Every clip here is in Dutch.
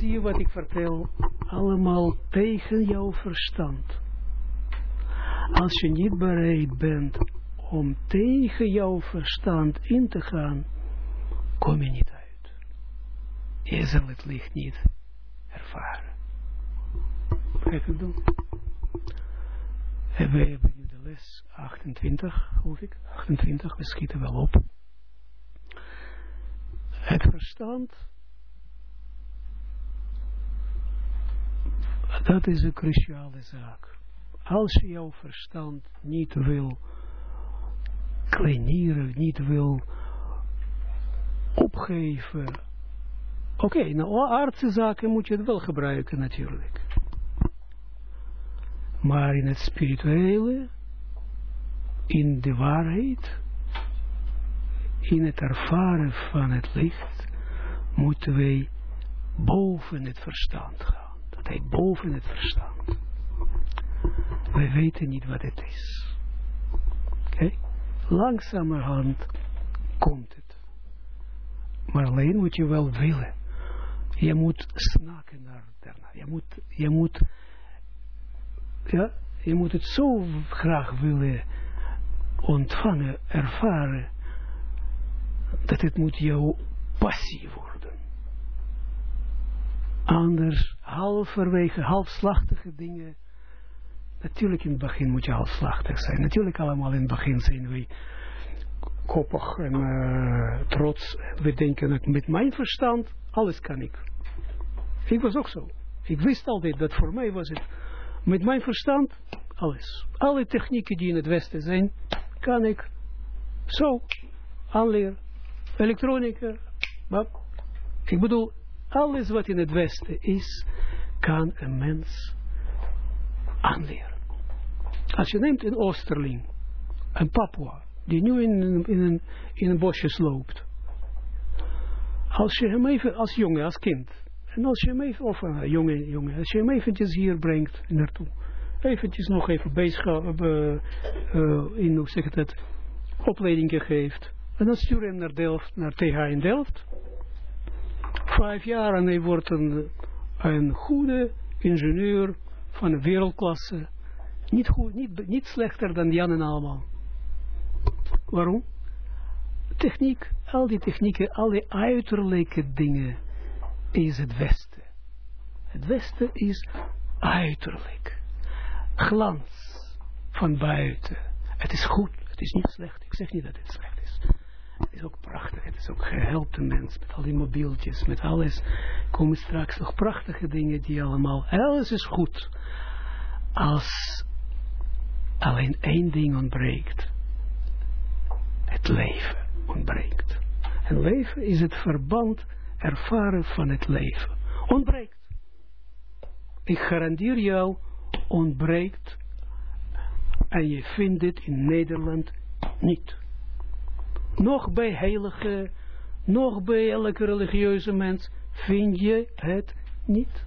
zie je wat ik vertel, allemaal tegen jouw verstand. Als je niet bereid bent om tegen jouw verstand in te gaan, kom je niet uit. Je zal het licht niet ervaren. Kijk het doen. En wij hebben nu de les 28, geloof ik. 28, we schieten wel op. Het verstand, dat is een cruciale zaak. Als je jouw verstand niet wil kleineren, niet wil opgeven. Oké, okay, nou aardse zaken moet je het wel gebruiken natuurlijk. Maar in het spirituele, in de waarheid, in het ervaren van het licht, moeten wij boven het verstand gaan. Boven het verstand. Wij weten niet wat het is. Oké? Langzamerhand komt het. Maar alleen moet je wel willen. Je moet snakken naar daarna. Je moet, je moet, ja, je moet het zo graag willen ontvangen, ervaren, dat het moet jouw passie worden. Anders halverwege halfslachtige dingen Natuurlijk in het begin moet je halfslachtig zijn. Natuurlijk allemaal in het begin zijn we koppig en uh, trots. We denken dat met mijn verstand alles kan ik. Ik was ook zo. Ik wist altijd dat voor mij was het met mijn verstand alles. Alle technieken die in het Westen zijn, kan ik zo aanleren. Elektronica, maar ik bedoel, alles wat in het Westen is, kan een mens aanleren. Als je neemt een Oosterling, een Papua, die nu in, in, een, in een bosje loopt. Als je hem even, als jongen, als kind, en als je hem even, of een uh, jongen, jongen, als je hem eventjes hier brengt naartoe, eventjes nog even bezig uh, uh, in, hoe zeg dat, opleidingen geeft. En dan stuur je hem naar Delft, naar TH in Delft. Vijf jaar en hij wordt een, een goede ingenieur van wereldklasse niet, goed, niet, niet slechter dan Jan en allemaal. Waarom? Techniek, al die technieken, al die uiterlijke dingen is het Westen. Het Westen is uiterlijk. Glans van buiten. Het is goed, het is niet slecht. Ik zeg niet dat het slecht is. Ook prachtig. Het is ook gehelpt de mens met al die mobieltjes, met alles. Komen straks nog prachtige dingen die allemaal. Alles is goed. Als Alleen één ding ontbreekt. Het leven ontbreekt. En leven is het verband ervaren van het leven. Ontbreekt. Ik garandeer jou, ontbreekt. En je vindt het in Nederland niet. Nog bij heilige, nog bij elke religieuze mens vind je het niet.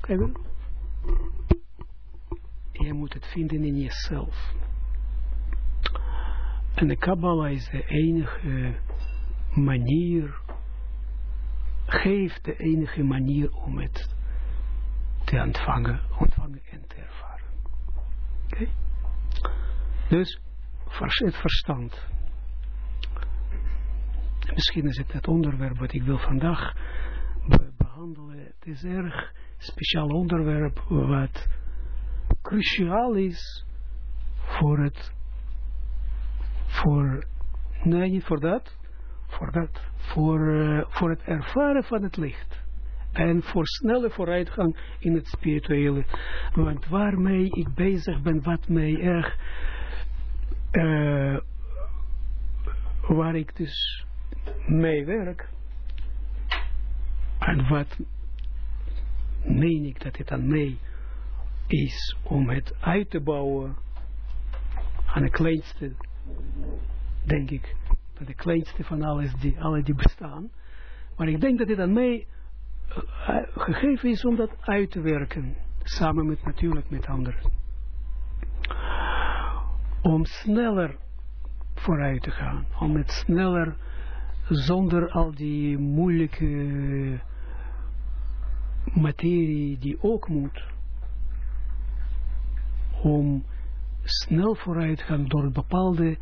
Kijk je moet het vinden in jezelf. En de Kabbalah is de enige manier, geeft de enige manier om het te ontvangen, ontvangen en te ervaren. Oké? Dus het verstand. Misschien is het het onderwerp wat ik wil vandaag behandelen. Het is een erg speciaal onderwerp wat cruciaal is voor het, voor, nee niet voor dat, voor dat, voor, uh, voor het ervaren van het licht. En voor snelle vooruitgang in het spirituele. Want waarmee ik bezig ben, wat mij erg, uh, waar ik dus mee werk, en wat meen ik dat het aan mij is om het uit te bouwen aan de kleinste, denk ik, de kleinste van alles die, alle die bestaan. Maar ik denk dat dit aan mij uh, gegeven is om dat uit te werken, samen met natuurlijk met anderen. Om sneller vooruit te gaan, om het sneller, zonder al die moeilijke materie die ook moet om snel vooruit gaan door bepaalde,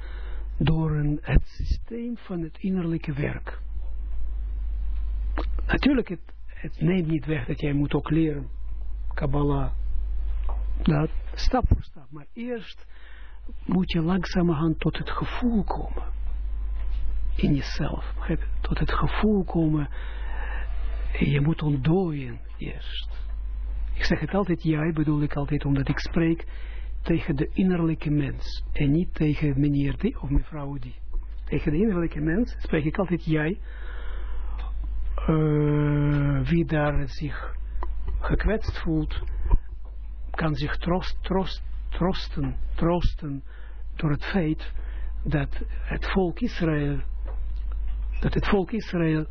door een, het systeem van het innerlijke werk. Natuurlijk, het, het neemt niet weg dat jij moet ook leren, Kabbalah, dat, stap voor stap, maar eerst moet je langzamerhand tot het gevoel komen, in jezelf, tot het gevoel komen, en je moet ontdooien eerst. Ik zeg het altijd jij, bedoel ik altijd omdat ik spreek tegen de innerlijke mens. En niet tegen meneer die of mevrouw die. Tegen de innerlijke mens spreek ik altijd jij. Uh, wie daar zich gekwetst voelt, kan zich troost, troost, troosten, troosten door het feit dat het volk Israël, dat het volk Israël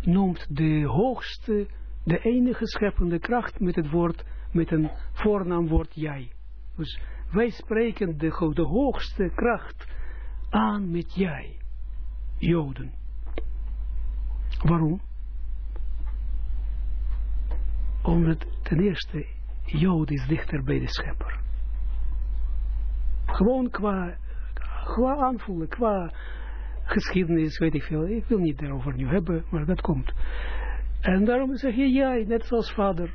noemt de hoogste, de enige scheppende kracht met het woord, met een voornaamwoord jij. Dus wij spreken de, de hoogste kracht aan met jij, Joden. Waarom? Omdat ten eerste, Jood is dichter bij de schepper. Gewoon qua, qua aanvoelen, qua geschiedenis, weet ik veel. Ik wil niet daarover nu hebben, maar dat komt. En daarom zeg je jij, net zoals vader.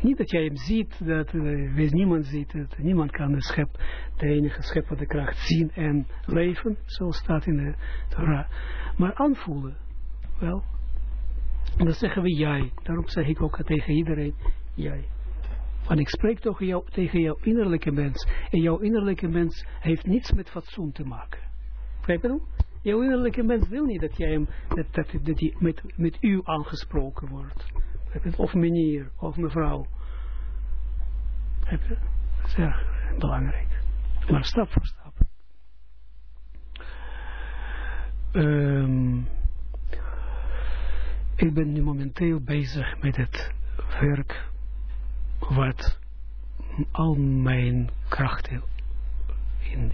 Niet dat jij hem ziet, dat uh, niemand ziet het. Niemand kan de, schep, de enige scheppende kracht zien en leven, zoals staat in de Torah. Maar aanvoelen, wel. Dan zeggen we jij. Daarom zeg ik ook tegen iedereen, jij. Want ik spreek toch jou, tegen jouw innerlijke mens. En jouw innerlijke mens heeft niets met fatsoen te maken. Je nou? Innerlijke mens wil niet dat jij hem, dat, dat, hij met, met u aangesproken wordt. Of meneer, of mevrouw. Dat is erg belangrijk. Maar stap voor stap. Um, ik ben nu momenteel bezig met het werk wat al mijn krachten in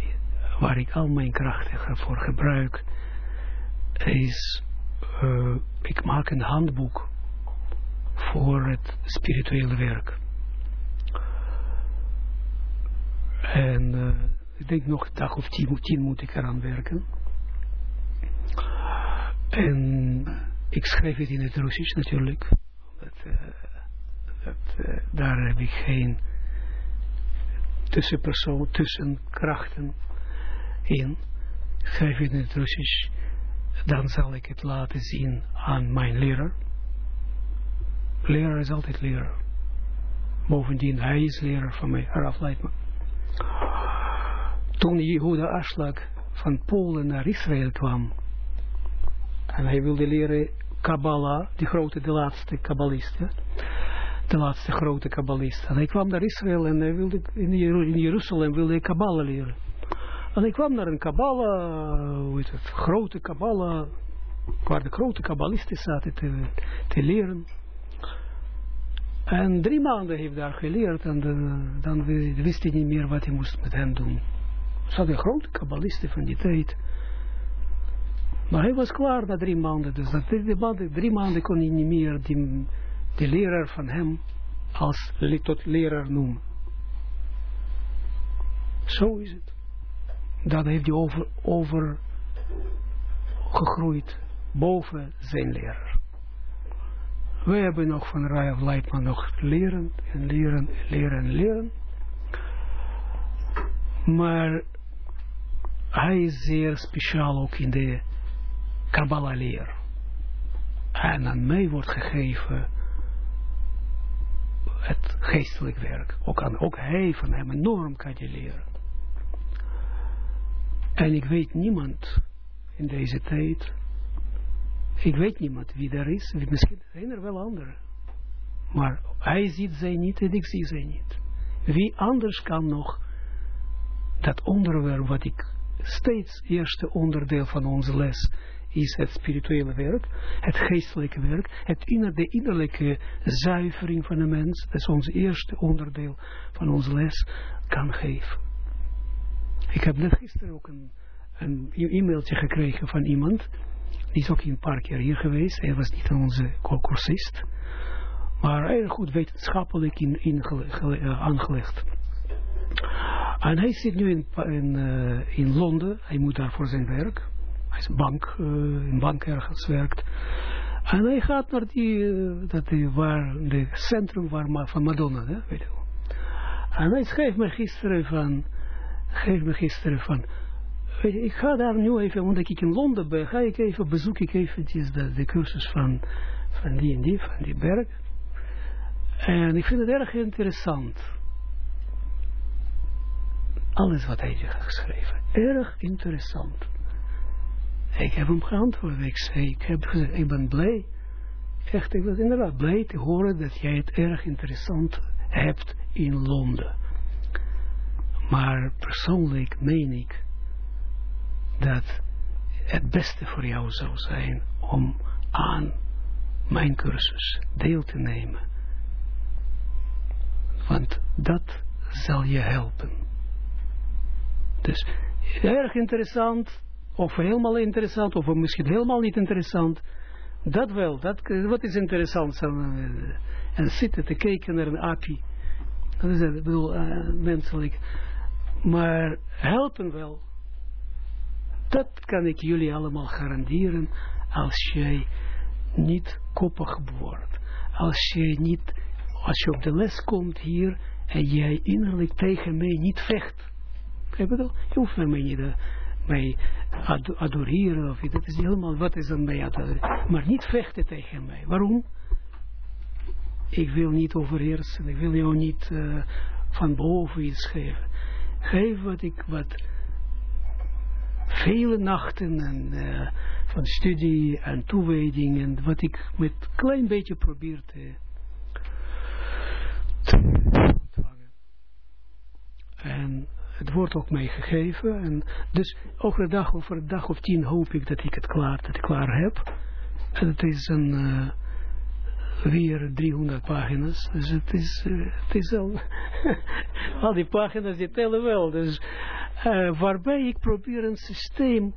waar ik al mijn krachten voor gebruik is uh, ik maak een handboek voor het spirituele werk. En uh, ik denk nog een dag of tien, tien moet ik eraan werken. En ik schrijf het in het Russisch natuurlijk. Uh, dat, daar heb ik geen tussenpersoon, tussenkrachten in. Schrijf het in het Russisch. Dan zal ik het laten zien aan mijn leraar. Leraar is altijd leraar. Bovendien, hij is leraar van mij, Raf Leitman. Toen Jehuda Aslak van Polen naar Israël kwam, en hij wilde leren Kabbalah, die grote, de laatste kabbalist, ja? de laatste grote kabbalist. En hij kwam naar Israël en hij wilde, in, in Jeruzalem wilde hij Kabbalah leren. En ik kwam naar een Kabbalah, hoe het, grote Kabbalah, waar de grote kabbalisten zaten te, te leren. En drie maanden heeft daar geleerd en dan wist hij niet meer wat hij moest met hen doen. Ze hadden grote kabbalisten van die tijd. Maar hij was klaar na drie maanden. Dus dat drie, maanden, drie maanden kon hij niet meer die, de leraar van hem als tot leraar noemen. Zo is het. Dan heeft hij over, over gegroeid boven zijn leraar. We hebben nog van Rayav Leitman nog leren en leren en leren en leren. Maar hij is zeer speciaal ook in de Kabbalah leer. En aan mij wordt gegeven het geestelijk werk. Ook, aan, ook hij van hem enorm kan je leren. En ik weet niemand in deze tijd. Ik weet niemand wie er is. Misschien zijn er wel anderen. Maar hij ziet zij niet en ik zie zij niet. Wie anders kan nog dat onderwerp wat ik steeds eerste onderdeel van onze les is het spirituele werk, het geestelijke werk, het inner, de innerlijke zuivering van de mens, dat is ons eerste onderdeel van onze les, kan geven. Ik heb net gisteren ook een, een e-mailtje gekregen van iemand, die is ook een paar keer hier geweest, hij was niet onze cursist, Maar erg goed wetenschappelijk in, in, uh, aangelegd. En hij zit nu in, in, uh, in Londen. Hij moet daar voor zijn werk. Hij is een bank, uh, in bank ergens werkt. En hij gaat naar die, dat die waar, de centrum waar, van Madonna, hè, weet je wel. En hij schreef me gisteren van, geef me gisteren van, ik ga daar nu even, omdat ik in Londen ben, ga ik even, bezoek ik eventjes de, de cursus van, van die en die, van die berg. En ik vind het erg interessant. Alles wat hij heeft geschreven. Erg interessant. Ik heb hem geantwoord. Ik zei, ik heb gezegd, ik ben blij. Echt, ik was inderdaad blij te horen dat jij het erg interessant hebt in Londen. Maar persoonlijk meen ik dat het beste voor jou zou zijn om aan mijn cursus deel te nemen. Want dat zal je helpen. Dus erg interessant, of helemaal interessant, of misschien helemaal niet interessant. Dat wel, dat, wat is interessant? En zitten te kijken naar een apie. Dat is het, uh, menselijk. Maar helpen wel. Dat kan ik jullie allemaal garanderen als jij niet koppig wordt. Als je niet, als je op de les komt hier en jij innerlijk tegen mij niet vecht. Je hoeft mij niet uh, mij ad adoreren of dat is helemaal, wat is dan mij adoreren. Maar niet vechten tegen mij. Waarom? Ik wil niet overheersen, ik wil jou niet uh, van boven iets geven. Geef wat ik, wat vele nachten en uh, van studie en toewijding en wat ik met een klein beetje probeer te, te ontvangen. En het wordt ook mij gegeven. En dus over een dag, over een dag of tien hoop ik dat ik het klaar, dat ik klaar heb. En het is een uh, weer 300 pagina's. Dus het is, uh, het is al, al die pagina's die tellen wel. Dus uh, waarbij ik probeer een systeem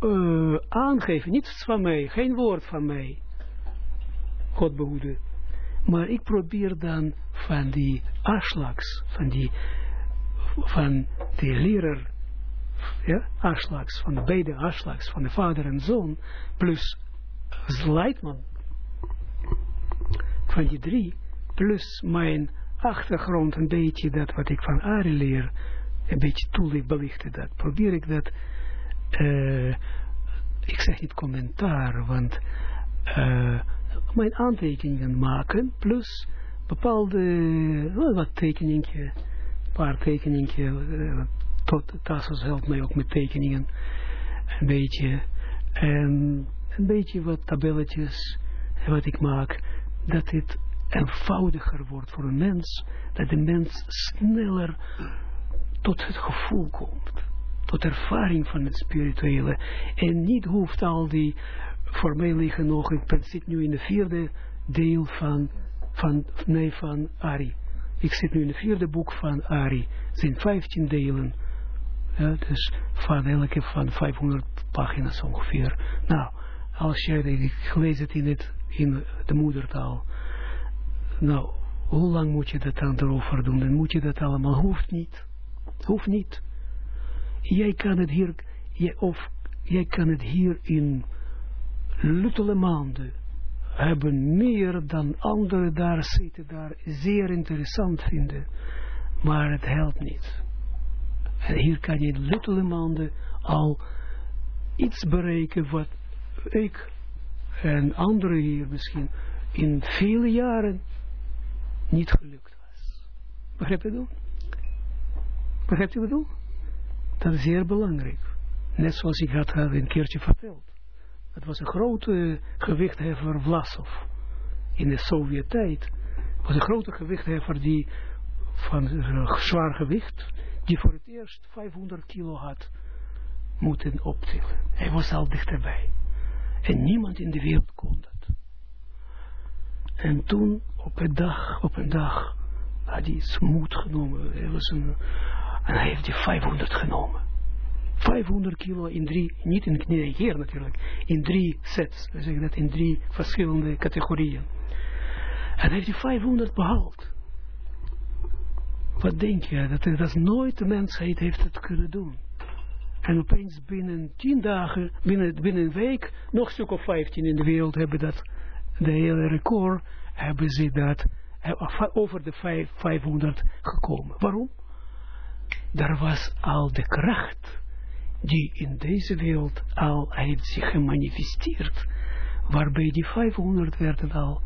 uh, aangeven. Niets van mij, geen woord van mij. God behoede. Maar ik probeer dan van die afslags, van die van de leraar, ja, afslags, van de beide afslags, van de vader en zoon, plus Leidman, van die drie, plus mijn achtergrond, een beetje dat wat ik van Ari leer, een beetje toelicht belichten dat, probeer ik dat, uh, ik zeg niet commentaar, want uh, mijn aantekeningen maken, plus bepaalde, wat tekeningen, paar tekeningen, uh, tot Tassos helpt mij ook met tekeningen, een beetje, en een beetje wat tabelletjes, wat ik maak, dat het eenvoudiger wordt voor een mens, dat de mens sneller tot het gevoel komt, tot ervaring van het spirituele, en niet hoeft al die, voor mij nog, ik zit nu in de vierde deel van, van nee, van Ari, ik zit nu in het vierde boek van Ari. Het zijn 15 delen. Ja, dus van elke van 500 pagina's ongeveer. Nou, als jij, ik lees het in, het in de moedertaal. Nou, hoe lang moet je dat dan erover doen? Dan moet je dat allemaal, hoeft niet. Hoeft niet. Jij kan het hier, jij, of jij kan het hier in luttele maanden hebben meer dan anderen daar zitten, daar zeer interessant vinden. Maar het helpt niet. En hier kan je in luttele maanden al iets bereiken wat ik en anderen hier misschien in vele jaren niet gelukt was. Begrijp je dat? Begrijp je wat? Dat is zeer belangrijk. Net zoals ik had een keertje verteld. Het was een grote gewichtheffer Vlasov. In de Sovjet-tijd. Was een grote gewichtheffer die van zwaar gewicht, die voor het eerst 500 kilo had moeten optillen. Hij was al dichterbij. En niemand in de wereld kon dat. En toen, op een dag, op een dag, had hij moed genomen. Hij en hij heeft die 500 genomen. 500 kilo in drie, niet in één keer natuurlijk, in drie sets. We zeggen dat in drie verschillende categorieën. En heeft hij 500 behaald. Wat denk je? Dat, dat nooit de mensheid heeft het kunnen doen. En opeens binnen tien dagen, binnen, binnen een week, nog stuk of 15 in de wereld hebben dat, de hele record, hebben ze dat over de 500 gekomen. Waarom? Daar was al de kracht die in deze wereld al heeft zich gemanifesteerd, waarbij die 500 werden al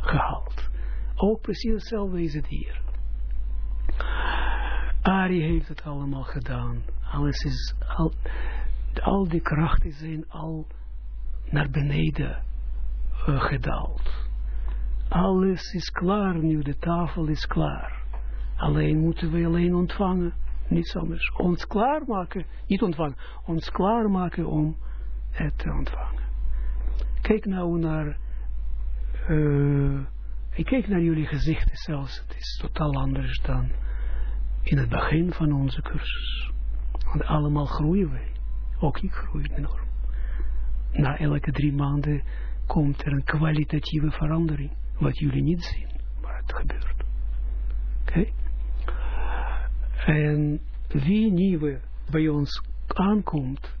gehaald. Ook precies hetzelfde is het hier. Ari heeft het allemaal gedaan. Alles is al, al die krachten zijn al naar beneden uh, gedaald. Alles is klaar nu, de tafel is klaar. Alleen moeten we alleen ontvangen, niets anders. Ons klaarmaken, niet ontvangen, ons klaarmaken om het te ontvangen. Kijk nou naar, uh, ik kijk naar jullie gezichten zelfs, het is totaal anders dan in het begin van onze cursus. Want allemaal groeien wij. Ook ik groei enorm. Na elke drie maanden komt er een kwalitatieve verandering. Wat jullie niet zien, maar het gebeurt. Oké? En wie nieuwe bij ons aankomt,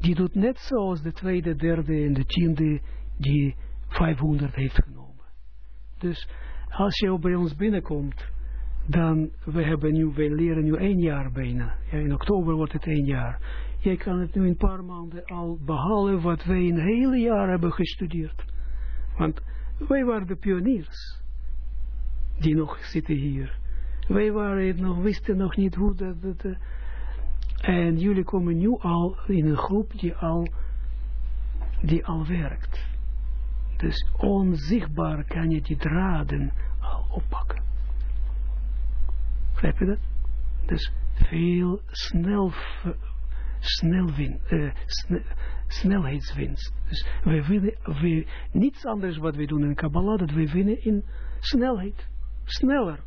die doet net zoals de tweede, derde en de tiende die 500 heeft genomen. Dus als je bij ons binnenkomt, dan, we hebben nu, leren nu één jaar bijna. Ja, in oktober wordt het één jaar. Jij kan het nu in een paar maanden al behalen wat wij een hele jaar hebben gestudeerd. Want wij waren de pioniers die nog zitten hier. Wij waren nog, wisten nog niet hoe dat, dat uh, en jullie komen nu al in een groep die al, die al werkt. Dus onzichtbaar kan je die draden al oppakken. Begrijp je dat? Dus veel snel, snel win, uh, snel, snelheidswinst. Dus we winnen, we, niets anders wat we doen in Kabbalah, dat we winnen in snelheid. Sneller.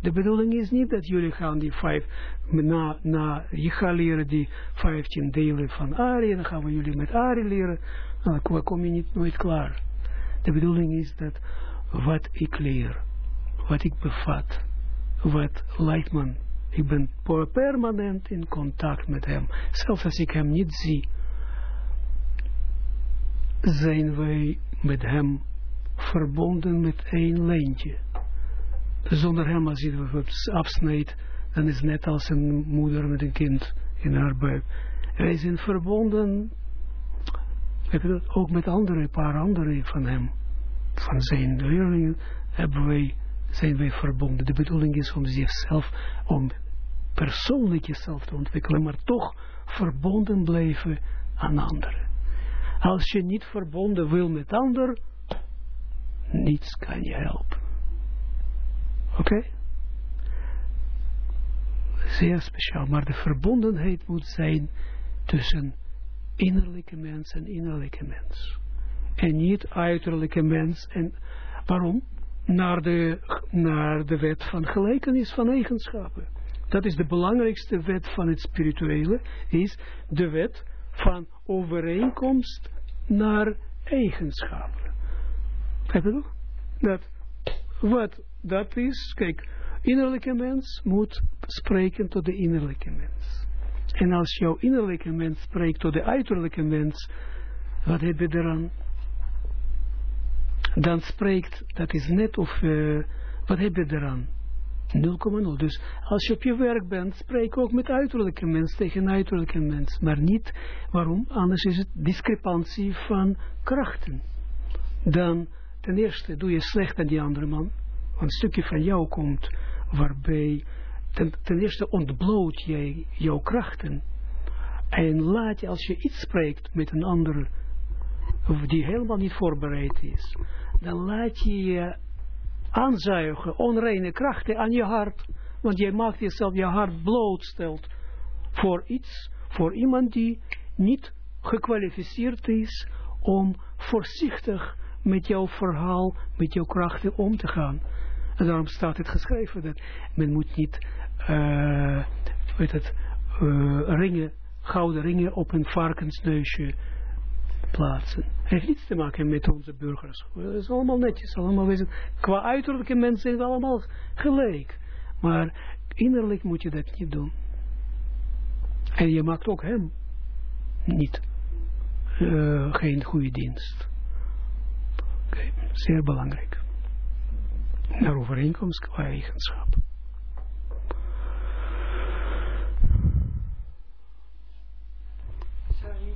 De bedoeling is niet dat jullie gaan die vijf, na, na, je gaat leren die vijftien delen van Ari, dan gaan we jullie met Ari leren, dan kom je niet nooit klaar. De bedoeling is dat wat ik leer, wat ik bevat, wat Leitman, ik ben permanent in contact met hem. Zelfs als ik hem niet zie, zijn wij met hem verbonden met één lijntje. Zonder hem, als je het afsnijdt, dan is het net als een moeder met een kind in haar buik. Wij zijn verbonden, ook met andere, een paar andere van hem, van zijn leerlingen, hebben wij zijn wij verbonden. De bedoeling is om zichzelf, om persoonlijk jezelf te ontwikkelen, maar toch verbonden blijven aan anderen. Als je niet verbonden wil met anderen, niets kan je helpen. Oké? Zeer speciaal, maar de verbondenheid moet zijn tussen innerlijke mens en innerlijke mens. En niet uiterlijke mens. En waarom? Naar de, naar de wet van gelijkenis van eigenschappen. Dat is de belangrijkste wet van het spirituele, is de wet van overeenkomst naar eigenschappen. Heb je nog? Dat, wat dat is, kijk, innerlijke mens moet spreken tot de innerlijke mens. En als jouw innerlijke mens spreekt tot de uiterlijke mens, wat heb je eraan? Dan spreekt, dat is net of, uh, wat heb je eraan? 0,0. Dus als je op je werk bent, spreek ook met uiterlijke mens tegen uiterlijke mens. Maar niet, waarom? Anders is het discrepantie van krachten. Dan, ten eerste, doe je slecht aan die andere man. Want een stukje van jou komt, waarbij, ten, ten eerste ontbloot jij jouw krachten. En laat je, als je iets spreekt met een ander, die helemaal niet voorbereid is, dan laat je je aanzuigen, onreine krachten aan je hart. Want jij maakt jezelf, je hart blootstelt voor iets, voor iemand die niet gekwalificeerd is om voorzichtig met jouw verhaal, met jouw krachten om te gaan. En daarom staat het geschreven dat men moet niet, uh, weet het, uh, ringen, gouden ringen op een varkensneusje plaatsen. Het heeft niets te maken met onze burgers. Het is allemaal netjes, allemaal wezen. Qua uiterlijke mensen zijn we allemaal gelijk. Maar innerlijk moet je dat niet doen. En je maakt ook hem niet uh, geen goede dienst. Okay. Zeer belangrijk. Naar overeenkomst qua eigenschap. Sorry,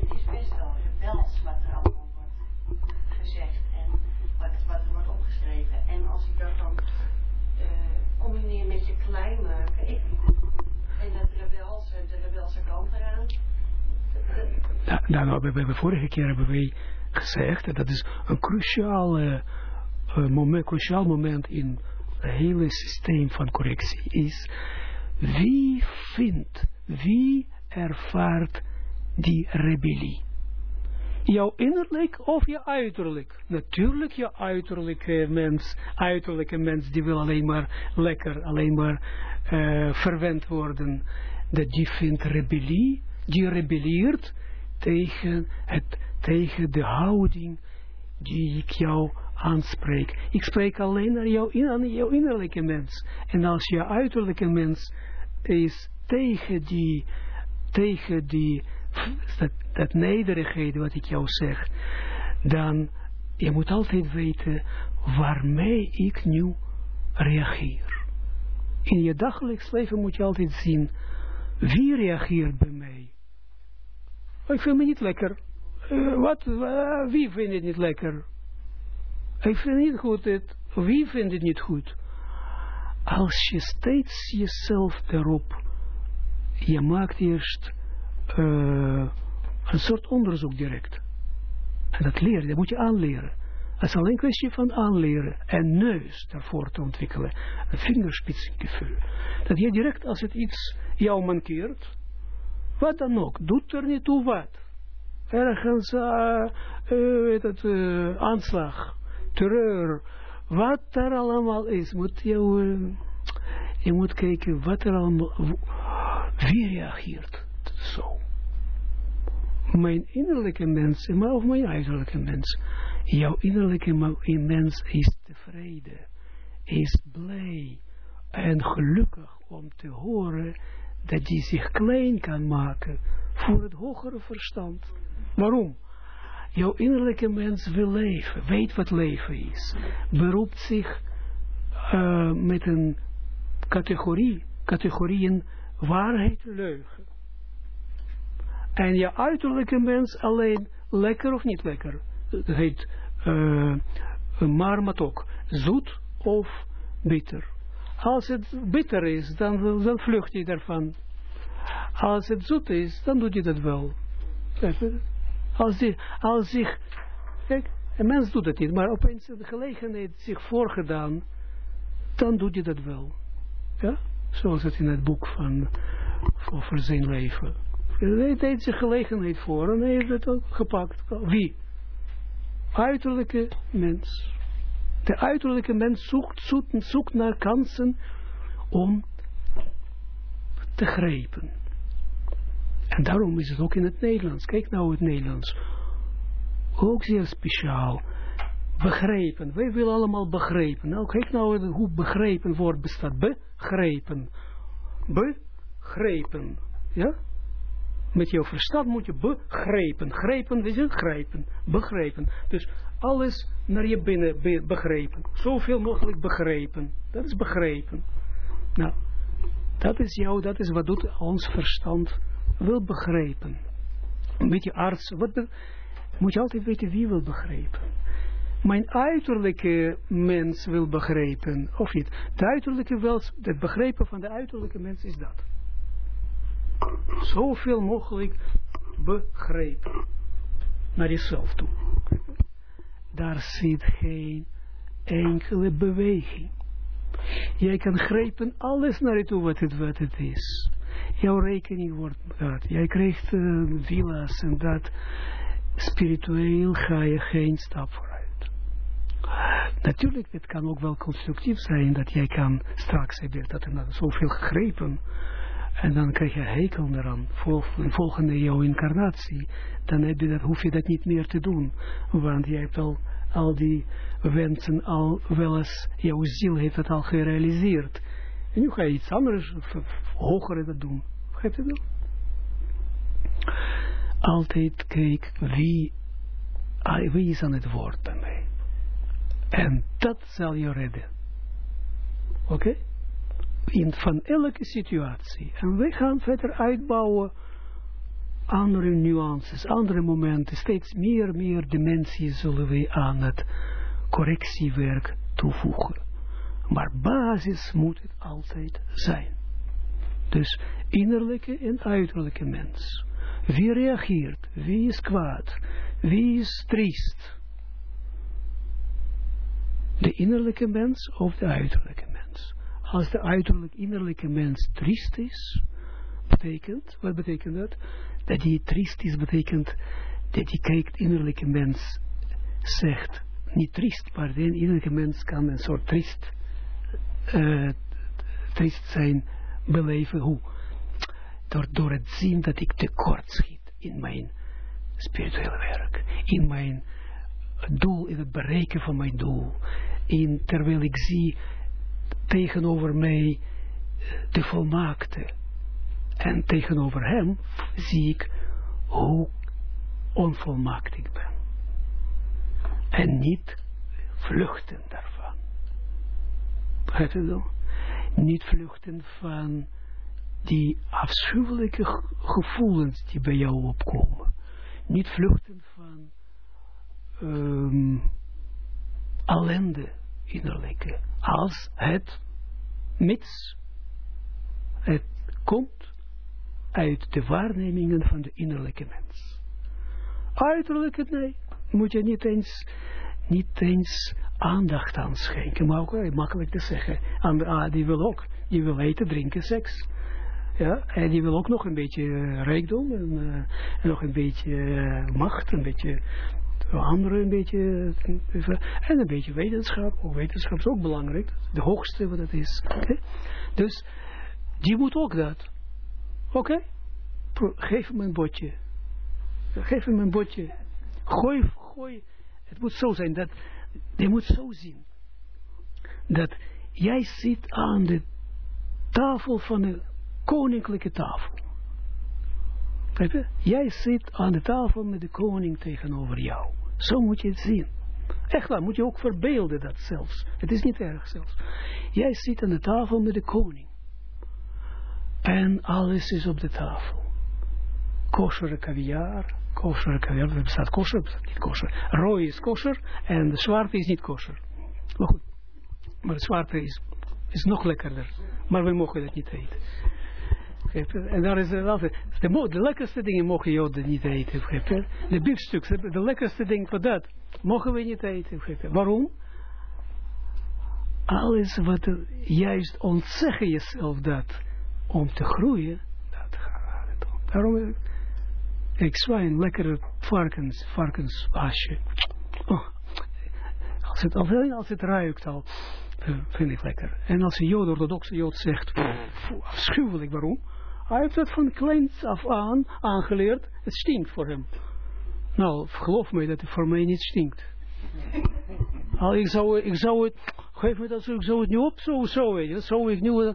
het is best wel rebels wat er allemaal wordt gezegd en wat, wat er wordt opgeschreven. En als ik dat dan uh, combineer met je klein maken, ik, en dat rebelse, de kant eraan. Nou, vorige keer hebben wij gezegd, dat is een cruciaal, uh, moment, cruciaal moment in het hele systeem van correctie, is wie vindt, wie ervaart die rebellie? Jouw innerlijk of je uiterlijk? Natuurlijk je uiterlijke mens, uiterlijke mens die wil alleen maar lekker, alleen maar uh, verwend worden, dat die vindt rebellie, die rebelleert tegen, het, tegen de houding die ik jou aanspreek. Ik spreek alleen naar jou, aan jouw innerlijke mens. En als je uiterlijke mens is tegen die, tegen die, dat, dat nederigheid wat ik jou zeg, dan je moet altijd weten waarmee ik nu reageer. In je dagelijks leven moet je altijd zien wie reageert bij mij. Ik vind me niet lekker. Uh, wat, uh, wie vindt het niet lekker? Ik vind het niet goed. Het, wie vindt het niet goed? Als je steeds jezelf daarop, je maakt eerst uh, een soort onderzoek direct. En dat leren, dat moet je aanleren. Het is alleen een kwestie van aanleren en neus daarvoor te ontwikkelen. Een vingerspitsengevoel. Dat je direct als het iets jou mankeert, wat dan ook, doet er niet toe wat. Ergens, uh, uh, uh, aanslag, terreur, wat er allemaal is, moet je, je moet kijken wat er allemaal, wie reageert zo. Mijn innerlijke mens, maar of mijn uiterlijke mens. Jouw innerlijke mens is tevreden, is blij en gelukkig om te horen dat hij zich klein kan maken voor het hogere verstand. Waarom? Jouw innerlijke mens wil leven, weet wat leven is, beroept zich uh, met een categorie, categorieën waarheid, leugen. En je uiterlijke mens alleen lekker of niet lekker. Dat heet uh, maar ook zoet of bitter. Als het bitter is, dan, dan vlucht je daarvan. Als het zoet is, dan doet je dat wel. Als, die, als zich, kijk, een mens doet het niet, maar opeens de gelegenheid zich voorgedaan, dan doet je dat wel. Ja? Zoals het in het boek van, over zijn leven. Hij deed zich gelegenheid voor en hij heeft het ook gepakt. Wie? Uiterlijke mens. De uiterlijke mens zoekt, zoekt, zoekt naar kansen om te grijpen. En daarom is het ook in het Nederlands. Kijk nou het Nederlands. Ook zeer speciaal. Begrepen. Wij willen allemaal begrepen. Nou, kijk nou hoe begrepen woord bestaat. Begrepen. Begrepen. Ja? Met jouw verstand moet je begrepen. Grepen, we zeggen grijpen. Begrepen. Dus alles naar je binnen be begrepen. Zoveel mogelijk begrepen. Dat is begrepen. Nou, dat is jou, dat is wat doet ons verstand wil begrepen. Een beetje arts, wat moet je altijd weten wie wil begrepen. Mijn uiterlijke mens wil begrepen, of niet. De uiterlijke wel, het begrepen van de uiterlijke mens is dat. Zoveel mogelijk begrepen. Naar jezelf toe. Daar zit geen enkele beweging. Jij kan grijpen alles naar je toe wat het, wat het is. Jouw rekening wordt dat. Jij krijgt uh, villa's en dat. Spiritueel ga je geen stap vooruit. Natuurlijk, het kan ook wel constructief zijn dat jij kan, straks heb dat en dat zoveel gegrepen. En dan krijg je hekel eraan, vol, volgende jouw incarnatie. Dan heb je dat, hoef je dat niet meer te doen. Want je hebt al, al die wensen al wel eens, jouw ziel heeft het al gerealiseerd. En nu ga je iets anders, hoger dat doen. Begrijp je dat? Altijd kijk wie, wie is aan het woord bij mij. En dat zal je redden. Oké? In van elke situatie. En wij gaan verder uitbouwen andere nuances, andere momenten, steeds meer, meer dimensies zullen we aan het correctiewerk toevoegen. Maar basis moet het altijd zijn. Dus innerlijke en uiterlijke mens. Wie reageert? Wie is kwaad? Wie is triest? De innerlijke mens of de uiterlijke mens? Als de uiterlijk innerlijke mens triest is, betekent, wat betekent dat? Dat die triest is, betekent dat die kijkt, innerlijke mens zegt, niet triest, maar de innerlijke mens kan een soort triest, uh, triest zijn, beleven. Hoe? Door, door het zien dat ik tekort schiet in mijn spirituele werk, in mijn doel, in het bereiken van mijn doel, in, terwijl ik zie tegenover mij de volmaakte, en tegenover hem zie ik hoe onvolmaakt ik ben. En niet vluchten daarvan. Begrijp je dat? Niet vluchten van die afschuwelijke gevoelens die bij jou opkomen. Niet vluchten van um, ellende innerlijke. Als het mits het komt uit de waarnemingen van de innerlijke mens. Uiterlijke, nee, moet je niet eens, niet eens aandacht aan schenken, maar ook eh, makkelijk te zeggen. En, ah, die wil ook, die wil eten, drinken, seks. Ja, en die wil ook nog een beetje uh, rijkdom en, uh, en, nog een beetje macht, een beetje andere een beetje en een beetje wetenschap. Ook wetenschap is ook belangrijk, de hoogste wat het is. Dus die moet ook dat. Oké? Geef hem een botje. Geef hem een botje. Gooi, gooi. Het moet zo zijn dat, je moet zo zien. Dat jij zit aan de tafel van de koninklijke tafel. Jij zit aan de tafel met de koning tegenover jou. Zo moet je het zien. Echt waar, moet je ook verbeelden dat zelfs. Het is niet erg zelfs. Jij zit aan de tafel met de koning. En alles is op de tafel. Kosher caviar, kosher caviar, er bestaat kosher, bestaat niet kosher. Rooi is kosher en de zwarte is niet kosher. Maar goed, maar de zwarte is, is nog lekkerder. Maar we mogen dat niet eten. En daar is altijd, de, de lekkerste dingen mogen joden niet eten. De biefstuks, de lekkerste ding van dat, mogen we niet eten. Waarom? Alles wat juist ontzeggen jezelf dat om te groeien, dat gaat het om. Daarom, ik zwijn, lekkere varkens, varkensasje. Oh, als, het, als het ruikt al, vind ik lekker. En als een jood, orthodoxe jood zegt, afschuwelijk, waarom? Hij heeft het van kleins af aan aangeleerd, het stinkt voor hem. Nou, geloof me dat het voor mij niet stinkt. Al, ik, zou, ik zou het, geef me dat, ik zou het nu op, zo, zo, weet je, dat zou ik nu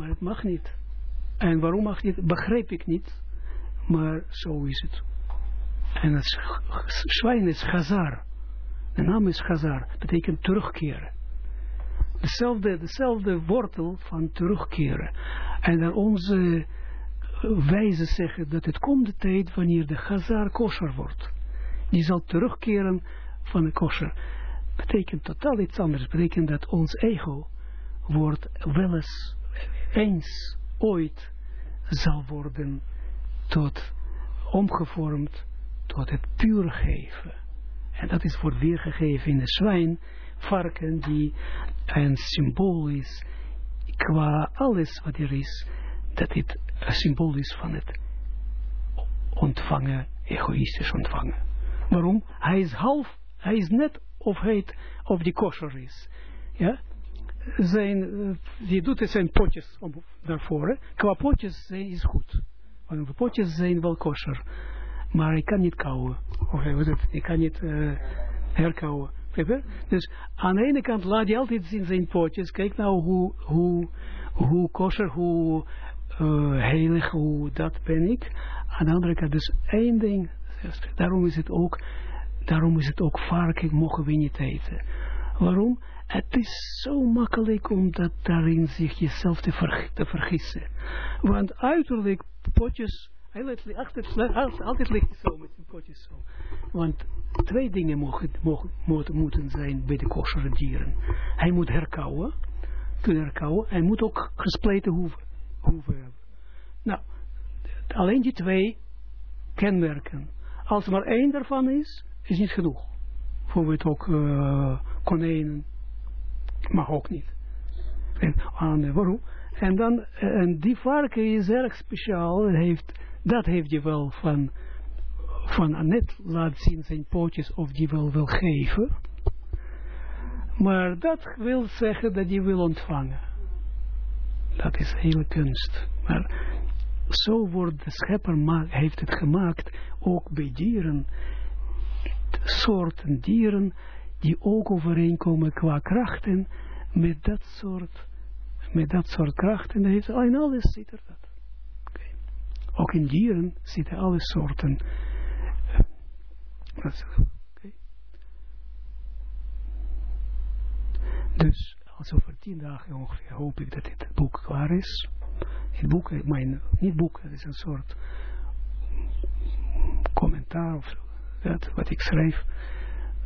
maar het mag niet. En waarom mag niet, begrijp ik niet. Maar zo is het. En het zwijn is Chazar. De naam is Chazar. Betekent terugkeren. Dezelfde, dezelfde wortel van terugkeren. En dan onze wijzen zeggen dat het komt de tijd wanneer de Chazar kosher wordt. Die zal terugkeren van de kosher. Betekent totaal iets anders. Betekent dat ons ego wordt wel eens eens ooit zal worden tot omgevormd tot het puur geven. En dat is wordt weergegeven in de zwijn, varken die een symbool is qua alles wat er is, dat dit een symbool is van het ontvangen, egoïstisch ontvangen. Waarom? Hij is half, hij is net of hij of die kosher is. Ja? zijn, je doet het zijn potjes om, daarvoor. Hè. Qua potjes zijn is goed. Want potjes zijn wel kosher. Maar ik kan niet kauwen. Of ik kan niet uh, herkauwen. Dus aan de ene kant laat je altijd zien zijn potjes. Kijk nou hoe, hoe, hoe kosher, hoe uh, heilig, hoe dat ben ik. Aan de andere kant, dus één ding. Daarom is het ook, daarom is het ook varken mogen we niet eten. Waarom? Het is zo makkelijk om dat daarin zich jezelf te, te vergissen. Want uiterlijk potjes, altijd, altijd ligt zo met de potjes zo. Want twee dingen mogen, mogen, moeten zijn bij de kosher dieren. Hij moet herkauwen, kunnen herkauwen, hij moet ook gespleten hoeven, hoeven hebben. Nou, alleen die twee kenmerken. Als er maar één daarvan is, is niet genoeg. Bijvoorbeeld ook uh, konijnen, mag ook niet. En, aan, waarom? En dan, en die varken is erg speciaal, heeft, dat heeft je wel van, van net laat zien zijn pootjes of die wel wil geven. Maar dat wil zeggen dat je wil ontvangen. Dat is hele kunst. Maar zo wordt de schepper heeft het gemaakt, ook bij dieren, soorten dieren, die ook overeenkomen qua krachten met dat soort, met dat soort krachten. En in alles zit er dat. Ook in dieren zitten alle soorten. Okay. Dus als over tien dagen ongeveer hoop ik dat dit boek klaar is. Het boek, mijn, niet boek, het is een soort commentaar of dat, wat ik schrijf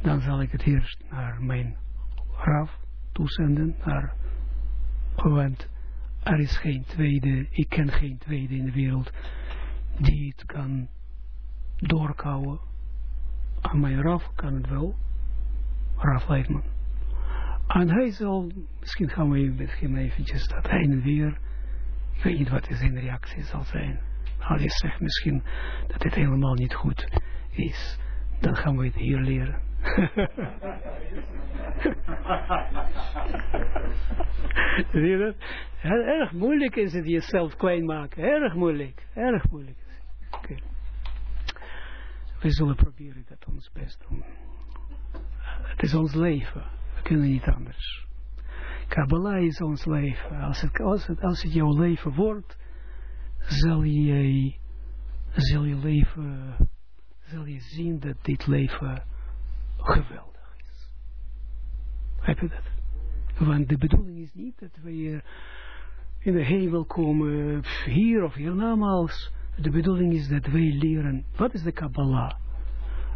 dan zal ik het eerst naar mijn graf toezenden, naar, want er is geen tweede, ik ken geen tweede in de wereld die het kan doorkouwen. Aan mijn raf kan het wel, Raf Leitman. En hij zal, misschien gaan we met hem eventjes dat heen en weer, ik weet niet wat zijn reactie zal zijn. Je zegt misschien dat het helemaal niet goed is, dan gaan we het hier leren. Zie je dat? Erg moeilijk is het jezelf klein maken. Erg moeilijk. Erg moeilijk. Okay. We zullen proberen dat ons best doen. Het is ons leven. We kunnen niet anders. Kabbalah is ons leven. Als het, als het, als het jouw leven wordt, zal je, zal je leven, zal je zien dat dit leven geweldig is. Heb je dat? Want de bedoeling is niet dat we hier in de hemel komen, hier of hiernamaals. De bedoeling is dat wij leren, wat is de Kabbalah?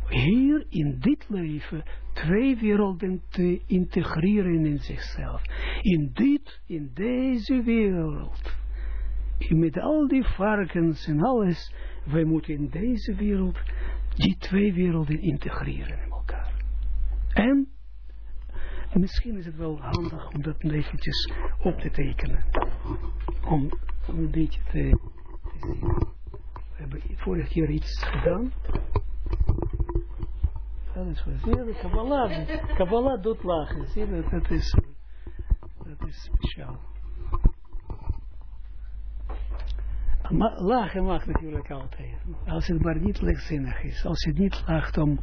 Hier in dit leven twee werelden te integreren in zichzelf. In dit, in deze wereld. Met al die varkens en alles, wij moeten in deze wereld die twee werelden integreren. En misschien is het wel handig om dat eventjes op te tekenen. Om, een beetje te, zien. We hebben vorige keer iets gedaan. Dat is wat. Zie Kabbalah, Kabbalah doet lachen. Zie je, dat is, dat is speciaal. Maar lachen mag natuurlijk altijd. Als het maar niet lichtzinnig is. Als het niet lacht om,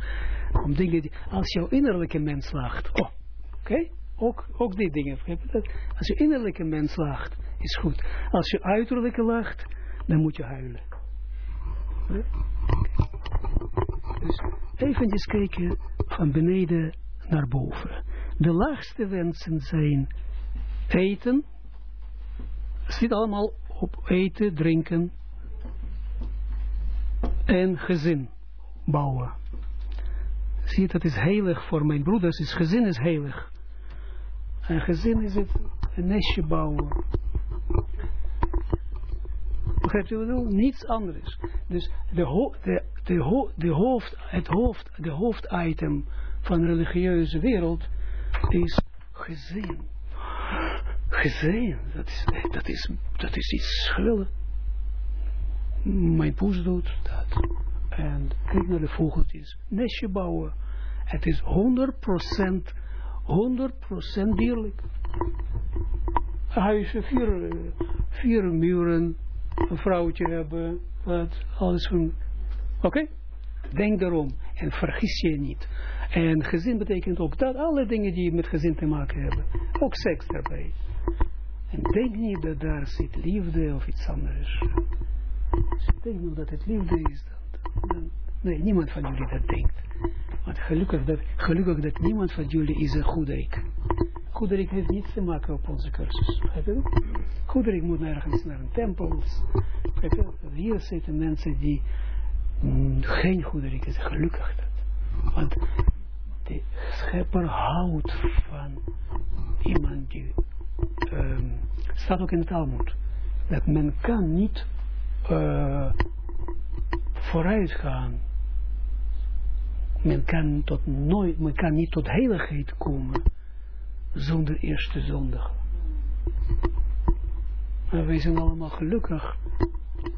om dingen die... Als jouw innerlijke mens lacht. Oh, oké? Ook, ook die dingen. Als je innerlijke mens lacht, is goed. Als je uiterlijke lacht, dan moet je huilen. Dus eventjes kijken van beneden naar boven. De laagste wensen zijn eten. Het zit allemaal op eten, drinken en gezin bouwen. Zie dat is heilig voor mijn broeders, is gezin is heilig. En gezin is het een nestje bouwen. Begrijpt u wat ik Niets anders. Dus de, de, de, de hoofd, het hoofd, de hoofditem van de religieuze wereld is gezin gezien. Dat is, dat is, dat is iets geweldig. Mijn poes doet dat. En kijk naar de vogeltjes. Nestje bouwen. Het is 100%, 100% dierlijk. huizen, vier, vier muren, een vrouwtje hebben, wat, alles van, oké? Denk daarom en vergis je niet. En gezin betekent ook dat, alle dingen die met gezin te maken hebben. Ook seks daarbij. En denk niet dat daar zit liefde of iets anders. Je denkt nu dat het liefde is, dan, dan, nee, niemand van jullie dat denkt. Want gelukkig dat, gelukkig dat niemand van jullie is een goederik. Goederik heeft niets te maken op onze cursus. Goederik moet nergens naar een tempel. Hier zitten mensen die mm, geen goederik is. Gelukkig dat. Want de schepper houdt van iemand die um, staat ook in het Talmud. Dat men kan niet uh, vooruit gaan. Men kan, tot nooit, men kan niet tot heiligheid komen zonder eerste zondig. Maar wij zijn allemaal gelukkig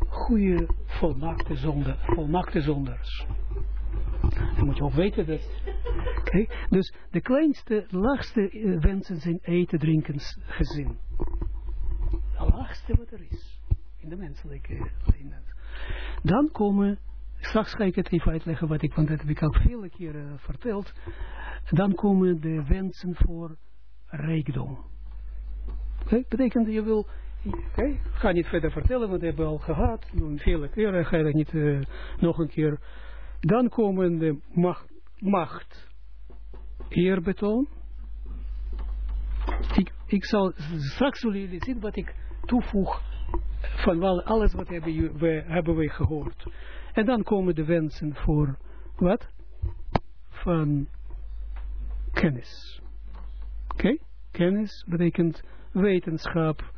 goede, volmaakte, zonde, volmaakte zonders. Dan moet je ook weten dat. Okay? Dus de kleinste, laagste uh, wensen zijn eten, drinken, gezin. De laagste wat er is. In de menselijke leven. Dan komen, straks ga ik het even uitleggen wat ik, want dat heb ik al vele keren uh, verteld. Dan komen de wensen voor rijkdom. Okay? Betekent je wil. Ik ga niet verder vertellen, want we hebben al gehad. Vele keren ga je dat niet uh, nog een keer dan komen de macht, eerbetoon. Ik, ik zal, straks jullie zien wat ik toevoeg van alles wat hebben we, hebben we gehoord. En dan komen de wensen voor wat? Van kennis. Oké? Kennis betekent wetenschap,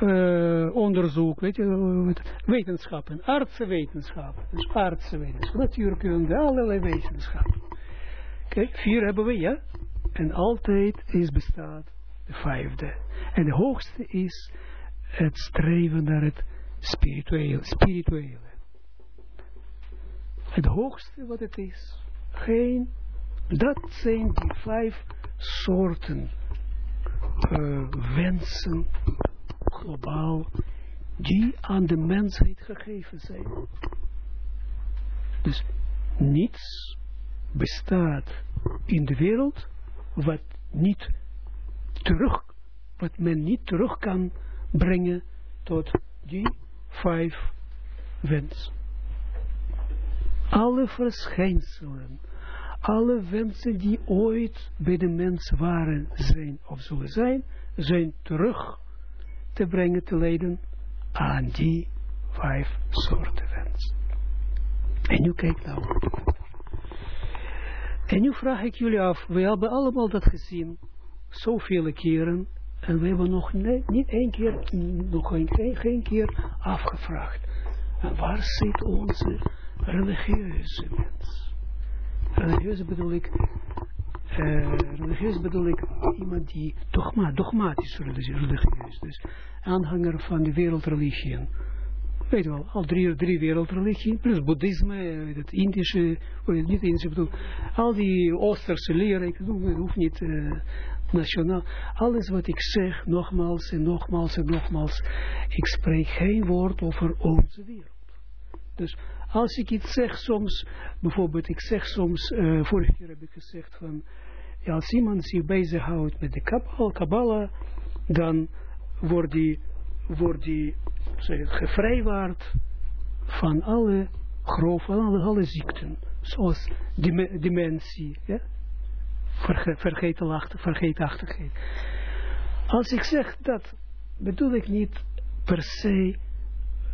uh, onderzoek, weet je, wetenschappen, artsenwetenschappen, dus artsenwetenschap, natuurkunde, allerlei wetenschappen. Kijk, vier hebben we, ja, en altijd is bestaat de vijfde. En de hoogste is het streven naar het spirituele. spirituele. Het hoogste wat het is, geen, dat zijn die vijf soorten uh, wensen globaal, die aan de mensheid gegeven zijn. Dus niets bestaat in de wereld wat niet terug, wat men niet terug kan brengen tot die vijf wens. Alle verschijnselen, alle wensen die ooit bij de mens waren, zijn of zullen zijn, zijn terug te brengen, te leiden aan die vijf soorten wens. En nu kijk nou. En nu vraag ik jullie af, we hebben allemaal dat gezien, zoveel keren, en we hebben nog niet één keer, nog geen, geen keer afgevraagd. En waar zit onze religieuze mens? Religieuze bedoel ik uh, religieus bedoel ik iemand die dogma, dogmatisch religieus, dus aanhanger van de wereldreligie. Weet je wel, al drie, drie wereldreligieën, plus boeddhisme, het Indische, niet Indische bedoel, al die Oosterse leren, ik hoef niet uh, nationaal, alles wat ik zeg, nogmaals en nogmaals en nogmaals, ik spreek geen woord over onze wereld. Dus als ik iets zeg soms, bijvoorbeeld ik zeg soms, uh, vorige keer heb ik gezegd van, ja, als iemand zich bezighoudt met de Kabbalah, dan wordt die, wordt die gevrijwaard van alle grove, van alle, alle ziekten, zoals dementie, ja? Verge. Als ik zeg dat, bedoel ik niet per se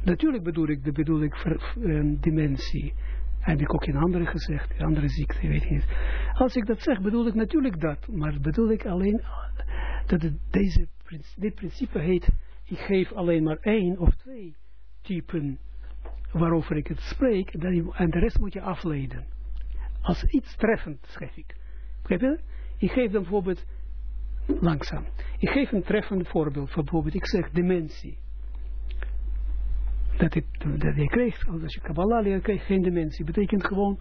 Natuurlijk bedoel ik, bedoel ik ver, um, dementie. Heb ik ook in andere gezegd, andere ziekte, weet ik niet. Als ik dat zeg, bedoel ik natuurlijk dat. Maar bedoel ik alleen dat het, deze, dit principe heet, ik geef alleen maar één of twee typen waarover ik het spreek, en de rest moet je afleiden. Als iets treffend, schrijf ik. Begrijp? Ik geef dan bijvoorbeeld, langzaam, ik geef een treffend voorbeeld, bijvoorbeeld, ik zeg dementie dat, dat je krijgt, als je Kabbalah leert, krijg geen dementie. betekent gewoon,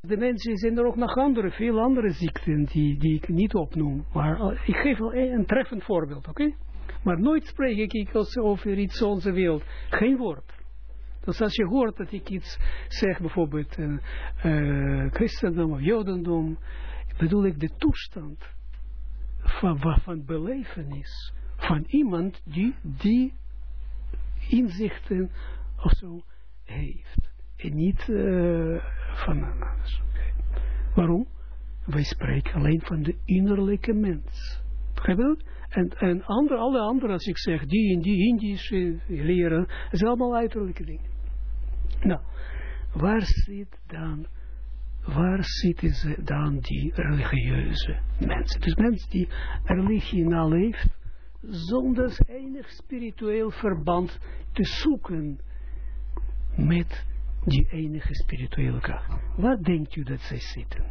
dementie zijn er ook nog andere, veel andere ziekten die, die ik niet opnoem. Maar ik geef wel een, treffend voorbeeld, oké? Maar nooit spreek ik over iets onze wereld. Geen woord. Dus als je hoort dat ik iets zeg, bijvoorbeeld uh, uh, christendom of jodendom, bedoel ik de toestand van, van belevenis van iemand die die inzichten of zo heeft. En niet uh, van anders. Waarom? Wij spreken alleen van de innerlijke mens. Begrijp? En, en andere, alle andere, als ik zeg, die en die Indische leren, dat zijn allemaal uiterlijke dingen. Nou, waar zit dan, waar zitten dan die religieuze mensen? Dus mensen die religie naleeft, zonder enig spiritueel verband te zoeken met die enige spirituele kracht. Wat denkt u dat zij zitten?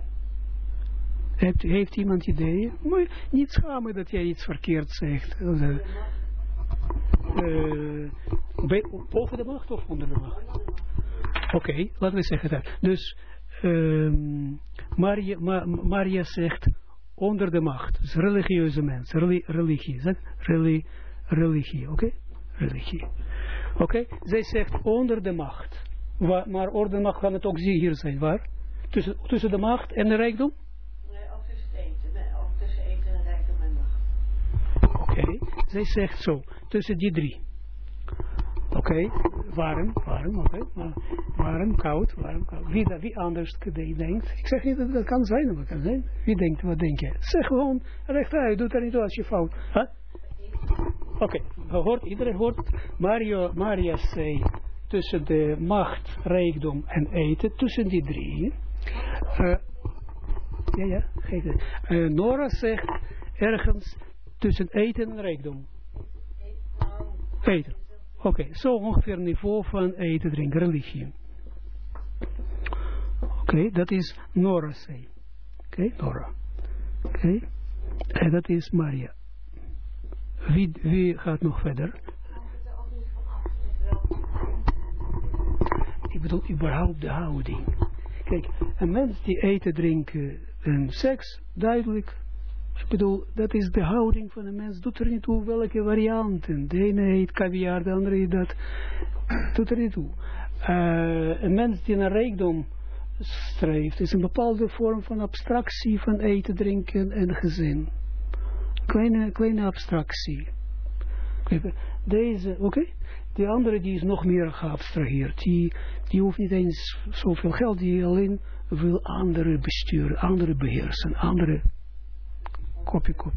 Heeft, heeft iemand ideeën? Maar niet schamen dat jij iets verkeerd zegt. Uh, uh, boven de macht of onder de macht? Oké, laten we zeggen dat. Dus Ma, Maria zegt onder de macht. Dus religieuze mens. Reli, religie. Zeg? Reli, religie. Oké? Okay? Religie. Oké? Okay? Zij zegt onder de macht. Maar onder de macht kan het ook hier zijn. Waar? Tussen, tussen de macht en de rijkdom? Nee, ook tussen eten. Nee, ook tussen eten en rijkdom en macht. Oké. Okay. Zij zegt zo. Tussen die drie. Oké, okay. warm, warm, oké. Okay. Warm, koud, warm, koud. Wie, wie anders denkt. Ik zeg niet dat dat kan zijn, maar het kan zijn. Wie denkt, wat denk je? Zeg gewoon rechtuit, doe er niet als je fout. Huh? Oké, okay. hoort, iedereen hoort. Mario, Maria zei tussen de macht, rijkdom en eten, tussen die drie. Uh, ja, ja, geef het. Uh, Nora zegt ergens tussen eten en rijkdom. Eten. Oké, okay, zo ongeveer niveau van eten, drinken, religie. Oké, okay, dat is Nora zei. Oké, okay, Nora. Oké, en dat is Maria. Wie, wie gaat nog verder? Ik bedoel, überhaupt de houding. Kijk, een mens die eten, drinken en seks, duidelijk, ik bedoel, dat is de houding van een mens. Doet er niet toe welke varianten. De ene heet caviar, de andere dat. Doet er niet toe. Uh, een mens die naar rijkdom streeft, is een bepaalde vorm van abstractie van eten, drinken en gezin. Kleine, kleine abstractie. Deze, oké? Okay? Die andere die is nog meer geabstraheerd. Die, die hoeft niet eens zoveel geld, die alleen wil anderen besturen, anderen beheersen, anderen kopje kop.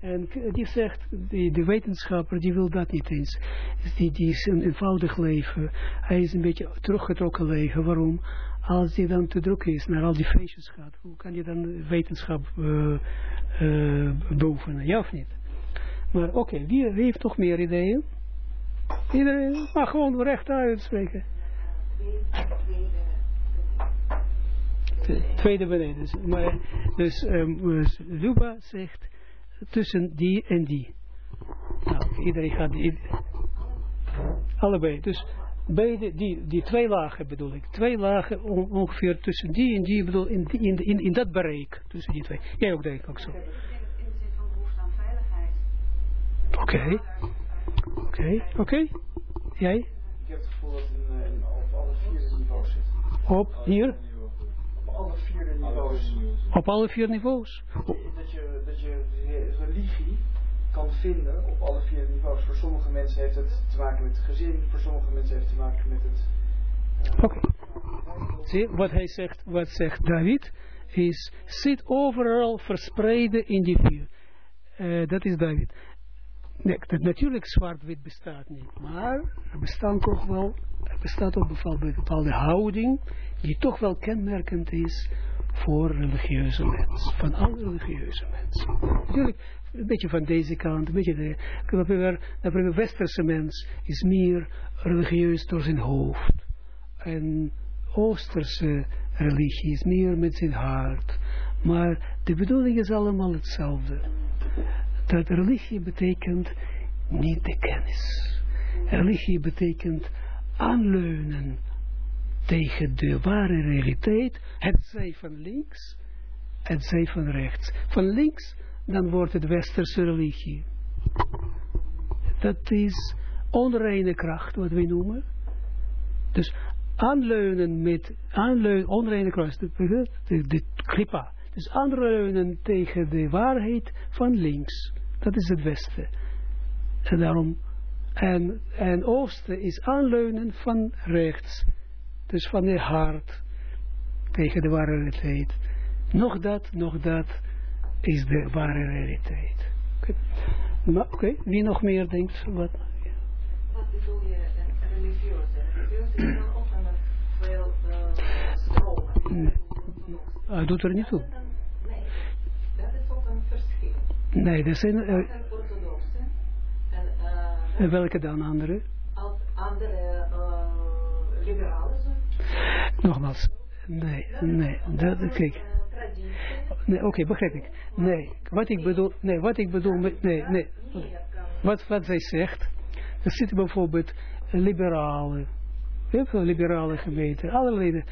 En die zegt, die, de wetenschapper, die wil dat niet eens. Die, die is een eenvoudig leven. Hij is een beetje teruggetrokken leven. Waarom? Als hij dan te druk is, naar al die feestjes gaat, hoe kan je dan wetenschap uh, uh, beoefenen? Ja of niet? Maar oké, okay, wie, heeft nog meer ideeën? Iedereen mag gewoon recht uitspreken. Tweede beneden. Dus, maar, dus um, Luba zegt tussen die en die. Nou, iedereen gaat die, allebei. Dus beide, die, die twee lagen bedoel ik. Twee lagen on, ongeveer tussen die en die, bedoel in, in, in, in dat bereik. Tussen die twee. Jij ook denk ik ook zo. Oké. Okay. Oké, okay. oké. Okay. Jij? Ik heb het gevoel dat het in, in, op alle vier niveaus zit. Op hier? Op alle vier niveaus. Op alle vier niveaus? Dat je, dat je religie kan vinden op alle vier niveaus. Voor sommige mensen heeft het te maken met het gezin, voor sommige mensen heeft het te maken met het... Uh, Oké. Okay. Zie, wat hij zegt, wat zegt David, is, zit overal verspreiden in die vier. Uh, dat is David. Nee, dat natuurlijk zwart-wit bestaat niet, maar er bestaat toch wel, er bestaat ook bepaalde, bepaalde houding die toch wel kenmerkend is voor religieuze mensen, van alle religieuze mensen. Natuurlijk, een beetje van deze kant, een beetje de, de westerse mens is meer religieus door zijn hoofd. En oosterse religie is meer met zijn hart. Maar de bedoeling is allemaal hetzelfde dat religie betekent niet de kennis. Religie betekent aanleunen tegen de ware realiteit, het zij van links, het zij van rechts. Van links, dan wordt het westerse religie. dat is onreine kracht, wat wij noemen. Dus aanleunen met, aanleunen, onreine kracht, de, de, de. Dus aanleunen tegen de waarheid van links. Dat is het westen. En daarom, en, en oosten is aanleunen van rechts. Dus van het hart tegen de ware realiteit. Nog dat, nog dat is de ware realiteit. Oké, okay. wie nog meer denkt? Wat? Wat bedoel je een religieuze? Religieuze is dan ook een veel uh, stromen. Nee. Ah, doet er niet toe. Nee, dat is ook een verschil. Nee, dat zijn... Uh. En, welke dan andere? Andere uh, liberalen. Nogmaals, nee, nee, dat, kijk. Nee, oké, okay, begrijp ik. Nee, wat ik bedoel, nee, wat ik bedoel met, nee, nee. Wat, wat zij zegt, er zitten bijvoorbeeld liberalen, heel veel liberale gemeenten, allerlei.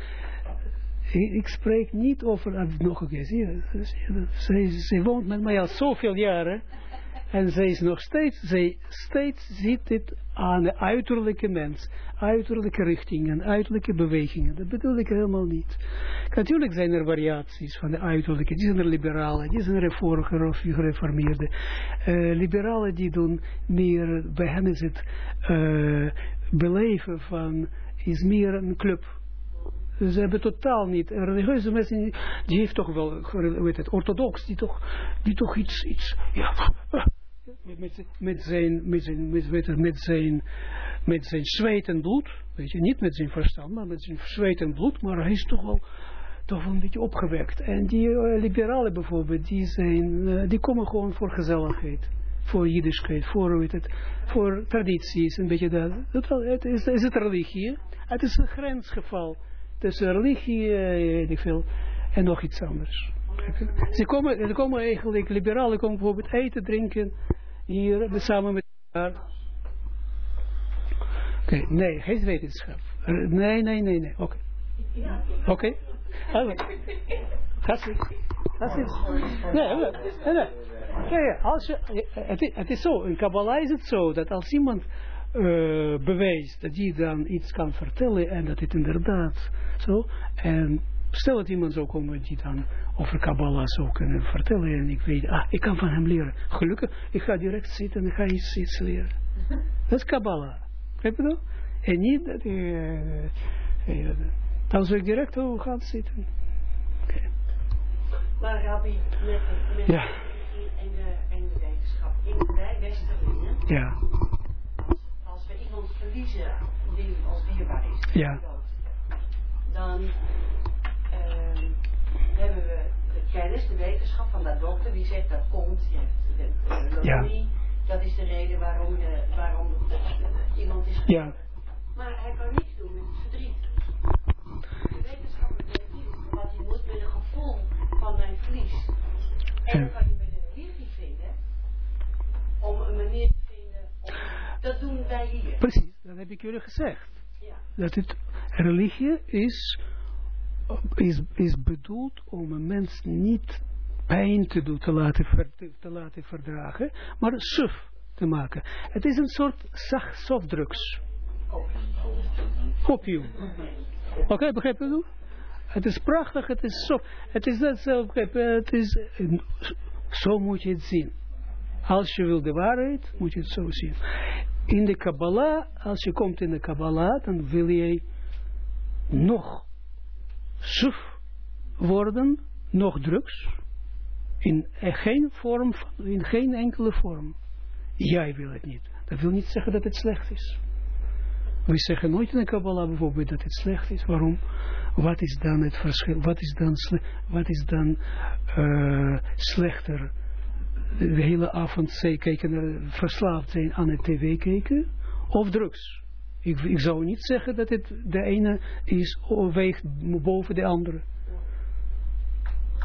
Ik spreek niet over, nog een keer, zie je, zij, zij woont met mij al zoveel jaren, en zij is nog steeds, zij steeds ziet dit aan de uiterlijke mens. Uiterlijke richtingen, uiterlijke bewegingen. Dat bedoel ik helemaal niet. Natuurlijk zijn er variaties van de uiterlijke. Die zijn er liberalen, die zijn reformer of gereformeerde. Uh, liberalen die doen meer, bij hen is het uh, beleven van, is meer een club. Ze hebben totaal niet, religieuze mensen, die heeft toch wel, weet het, orthodox, die toch, die toch iets, iets, ja, met, met, zijn, met, zijn, met, met, met, zijn, met zijn zweet en bloed, weet je, niet met zijn verstand, maar met zijn zweet en bloed, maar hij is toch wel, toch wel een beetje opgewekt. En die uh, liberalen bijvoorbeeld, die, zijn, uh, die komen gewoon voor gezelligheid, voor jiddischheid, voor, weet het, voor tradities, een beetje dat. dat het is, is het religie, het is een grensgeval tussen religie, uh, weet ik veel, en nog iets anders. Ze komen, ze komen eigenlijk, liberalen komen bijvoorbeeld eten, drinken, hier samen met elkaar. Oké, nee, geen wetenschap. Nee, nee, nee, nee. Oké. Oké. Okay. Gaat het? Nee, nee, als je, het is zo, in Kabbalah is het zo, dat als iemand uh, bewijst dat hij dan iets kan vertellen en dat het inderdaad zo, en stel dat iemand zou komen die dan over Kabbalah zou kunnen vertellen. En ik weet, ah, ik kan van hem leren. Gelukkig, ik ga direct zitten en ik ga iets, iets leren. Dat is Kabbalah. Heb je dat? En niet dat ik, uh, uh, dan zou ik direct over gaan zitten. Okay. Maar Rabbi, met, met ja. en, de, en de wetenschap, in wij Westerlingen, ja. Verliezen die als dierbaar is, ja. dan hebben we de kennis, de wetenschap van dat dokter die zegt dat komt, je hebt de, ja. dat is de reden waarom, de, waarom de, iemand is ja. Maar hij kan niets doen met het verdriet. De wetenschapper weet niet wat hij moet met een gevoel van mijn verlies. En dan kan je bij de religie vinden, om een manier te vinden, dat doen wij hier. Precies, dat heb ik jullie gezegd. Ja. Dat het religie is is, is bedoeld om een mens niet pijn te doen, te laten, ver, te, te, laten verdragen, maar suf te maken. Het is een soort softdrugs. Opium. Oké, okay, begrijp je Het is prachtig, het is zo. Het is net zo, het is, zo moet je het zien. Als je wil de waarheid, moet je het zo zien. In de Kabbalah, als je komt in de Kabbalah, dan wil je nog suf worden, nog drugs, in geen vorm, in geen enkele vorm. Jij wil het niet. Dat wil niet zeggen dat het slecht is. We zeggen nooit in de Kabbalah bijvoorbeeld dat het slecht is. Waarom? Wat is dan het verschil? Wat is dan, wat is dan slechter? De hele avond kijken, verslaafd zijn aan het tv kijken? Of drugs? Ik, ik zou niet zeggen dat het de ene is weegt boven de andere.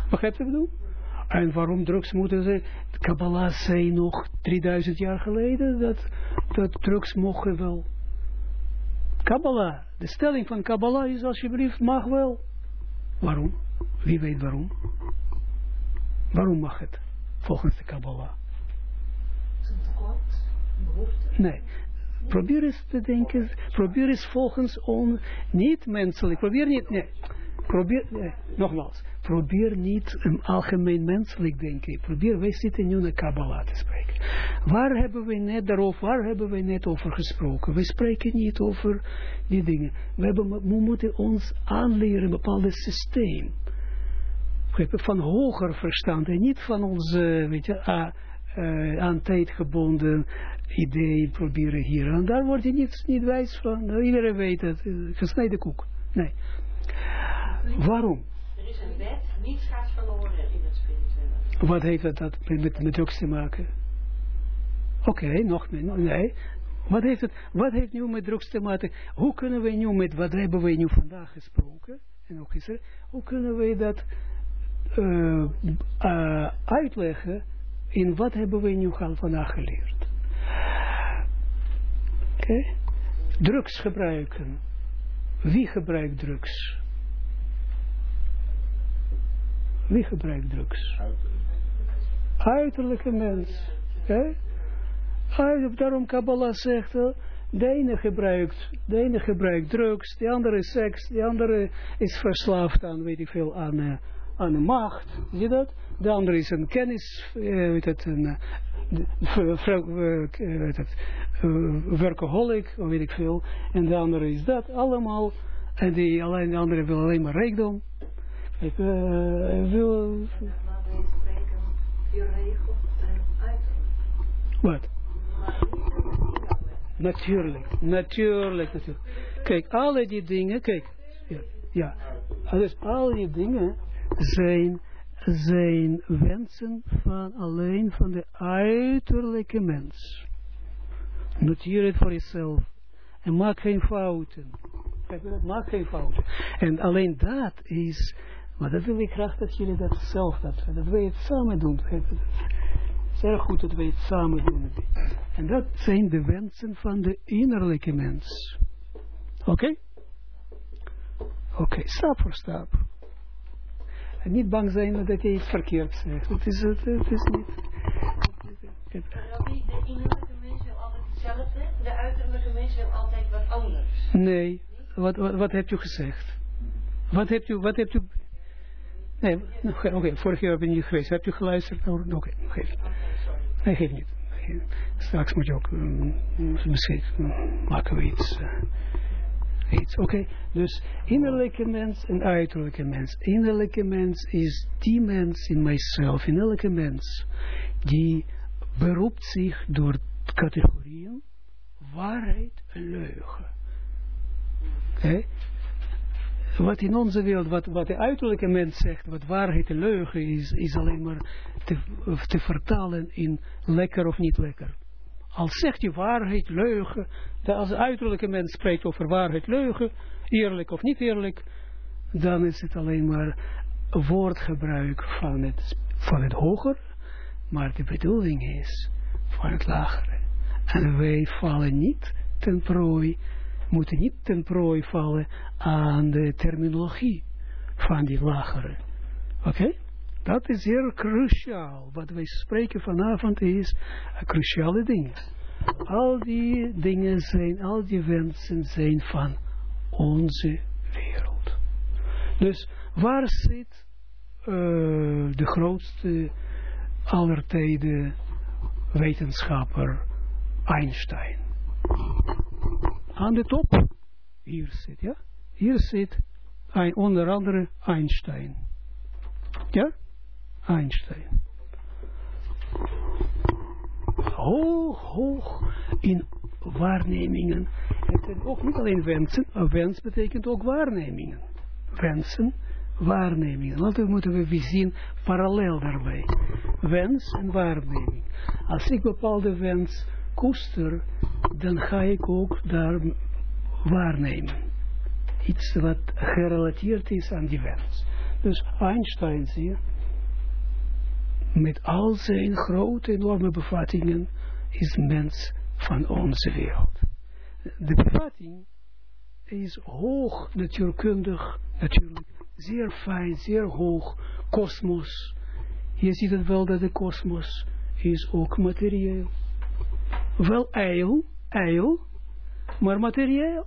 Begrijp je wat ik bedoel? En waarom drugs moeten ze? Kabbalah zei nog 3000 jaar geleden dat, dat drugs mogen wel. Kabbalah, de stelling van Kabbalah is alsjeblieft mag wel. Waarom? Wie weet waarom? Waarom mag het? Volgens de Kabbalah. behoefte. Nee. Probeer eens te denken, probeer eens volgens on, niet menselijk, probeer niet, nee, probeer, nee, nogmaals, probeer niet een algemeen menselijk denken, probeer, wij zitten nu naar Kabbalah te spreken. Waar hebben we net daarover, waar hebben we net over gesproken? We spreken niet over die dingen. We, hebben, we moeten ons aanleren een bepaald systeem. Van hoger verstand en niet van onze, weet je, ah, uh, aan tijd gebonden idee proberen hier. En daar word je niet, niet wijs van. Iedereen weet het. Uh, gesneden koek. Nee. Waarom? Er is een wet, niets gaat verloren in het spirituele. Wat heeft dat met, met drugs te maken? Oké, okay, nog meer. Nee. Wat heeft, het, wat heeft nu met drugs te maken? Hoe kunnen we nu met wat hebben we nu vandaag gesproken? En ook gisteren. Hoe kunnen we dat uh, uitleggen? in wat hebben we nu al vandaag geleerd. Oké. Drugs gebruiken. Wie gebruikt drugs? Wie gebruikt drugs? Uiterlijke mens. Okay. Daarom Kabbalah zegt, de ene gebruikt, de ene gebruikt drugs, de andere seks, de andere is verslaafd aan, weet ik veel, aan, uh, aan de macht. Zie je dat? de andere is een kennis, uh, weet het, een uh, workaholic, of weet ik veel, en de andere is dat, allemaal, en die, alleen, de andere wil alleen maar rijkdom. Ik wil... Wat? Natuurlijk, natuurlijk, natuurlijk. Kijk, alle die dingen, kijk, ja, ja, dus al die dingen zijn zijn wensen van alleen van de uiterlijke mens. Noteer het voor jezelf. En maak geen fouten. Maak geen fouten. En alleen dat is, maar dat wil ik graag dat jullie dat zelf, dat, dat wij het samen doen. Zeer goed dat wij het samen doen. En dat zijn de wensen van de innerlijke mens. Oké? Oké, stap voor stap. En niet bang zijn dat je iets verkeerd zegt. Het is, het, het is niet... Rabbi, de innerlijke mens wil altijd hetzelfde, de uiterlijke mens wil altijd wat anders. Nee, wat, wat, wat heb je gezegd? Wat heb je, wat heb je... Nee, oké, okay, vorig jaar ben je niet geweest. Heb je geluisterd? Oké, okay, geef. Nee, geef niet. Straks moet je ook, um, misschien maken we iets... Uh, iets. Oké, dus innerlijke mens en uiterlijke mens. Innerlijke mens is die mens in mijzelf, innerlijke mens, die beroept zich door categorieën waarheid en leugen. Wat in onze wereld, wat, wat de uiterlijke mens zegt, wat waarheid en leugen is, is alleen maar te, te vertalen in lekker of niet lekker. Als zegt je waarheid, leugen, dat als uiterlijke mens spreekt over waarheid, leugen, eerlijk of niet eerlijk, dan is het alleen maar woordgebruik van het, van het hoger, maar de bedoeling is van het lagere. En wij vallen niet ten prooi, moeten niet ten prooi vallen aan de terminologie van die lagere. Oké? Dat is heel cruciaal. Wat wij spreken vanavond is een cruciale ding. Al die dingen zijn, al die wensen zijn van onze wereld. Dus waar zit uh, de grootste aller tijden wetenschapper Einstein? Aan de top. Hier zit, ja? Hier zit onder andere Einstein. Ja? Einstein. Hoog, hoog in waarnemingen. Het ook niet alleen wensen, maar wens betekent ook waarnemingen. Wensen, waarnemingen. Altijd moeten we zien parallel daarbij. Wens en waarneming. Als ik bepaalde wens koester, dan ga ik ook daar waarnemen. Iets wat gerelateerd is aan die wens. Dus Einstein, zie met al zijn grote, enorme bevattingen, is mens van onze wereld. De bevatting is hoog natuurkundig, natuurlijk, zeer fijn, zeer hoog, kosmos. Je ziet het wel dat de kosmos is ook materieel. wel ijl, ijl, maar materieel.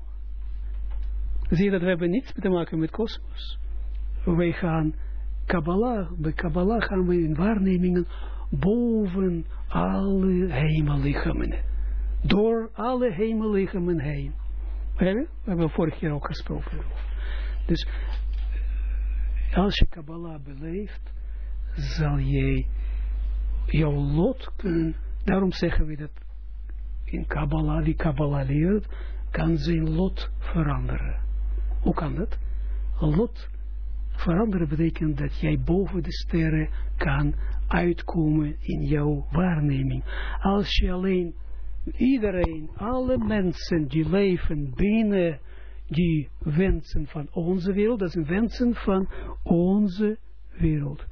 Zie je dat we hebben niets te maken met kosmos. Wij gaan Kabbalah, bij Kabbalah gaan we in waarnemingen boven alle hemellichamen. Door alle hemellichamen heen. We hebben vorig jaar ook gesproken. Dus als je Kabbalah beleeft, zal je jouw lot kunnen, daarom zeggen we dat in Kabbalah, die Kabbalah leert, kan zijn lot veranderen. Hoe kan dat? Lot veranderen betekent dat jij boven de sterren kan uitkomen in jouw waarneming. Als je alleen, iedereen, alle mensen die leven binnen die wensen van onze wereld, dat zijn wensen van onze wereld.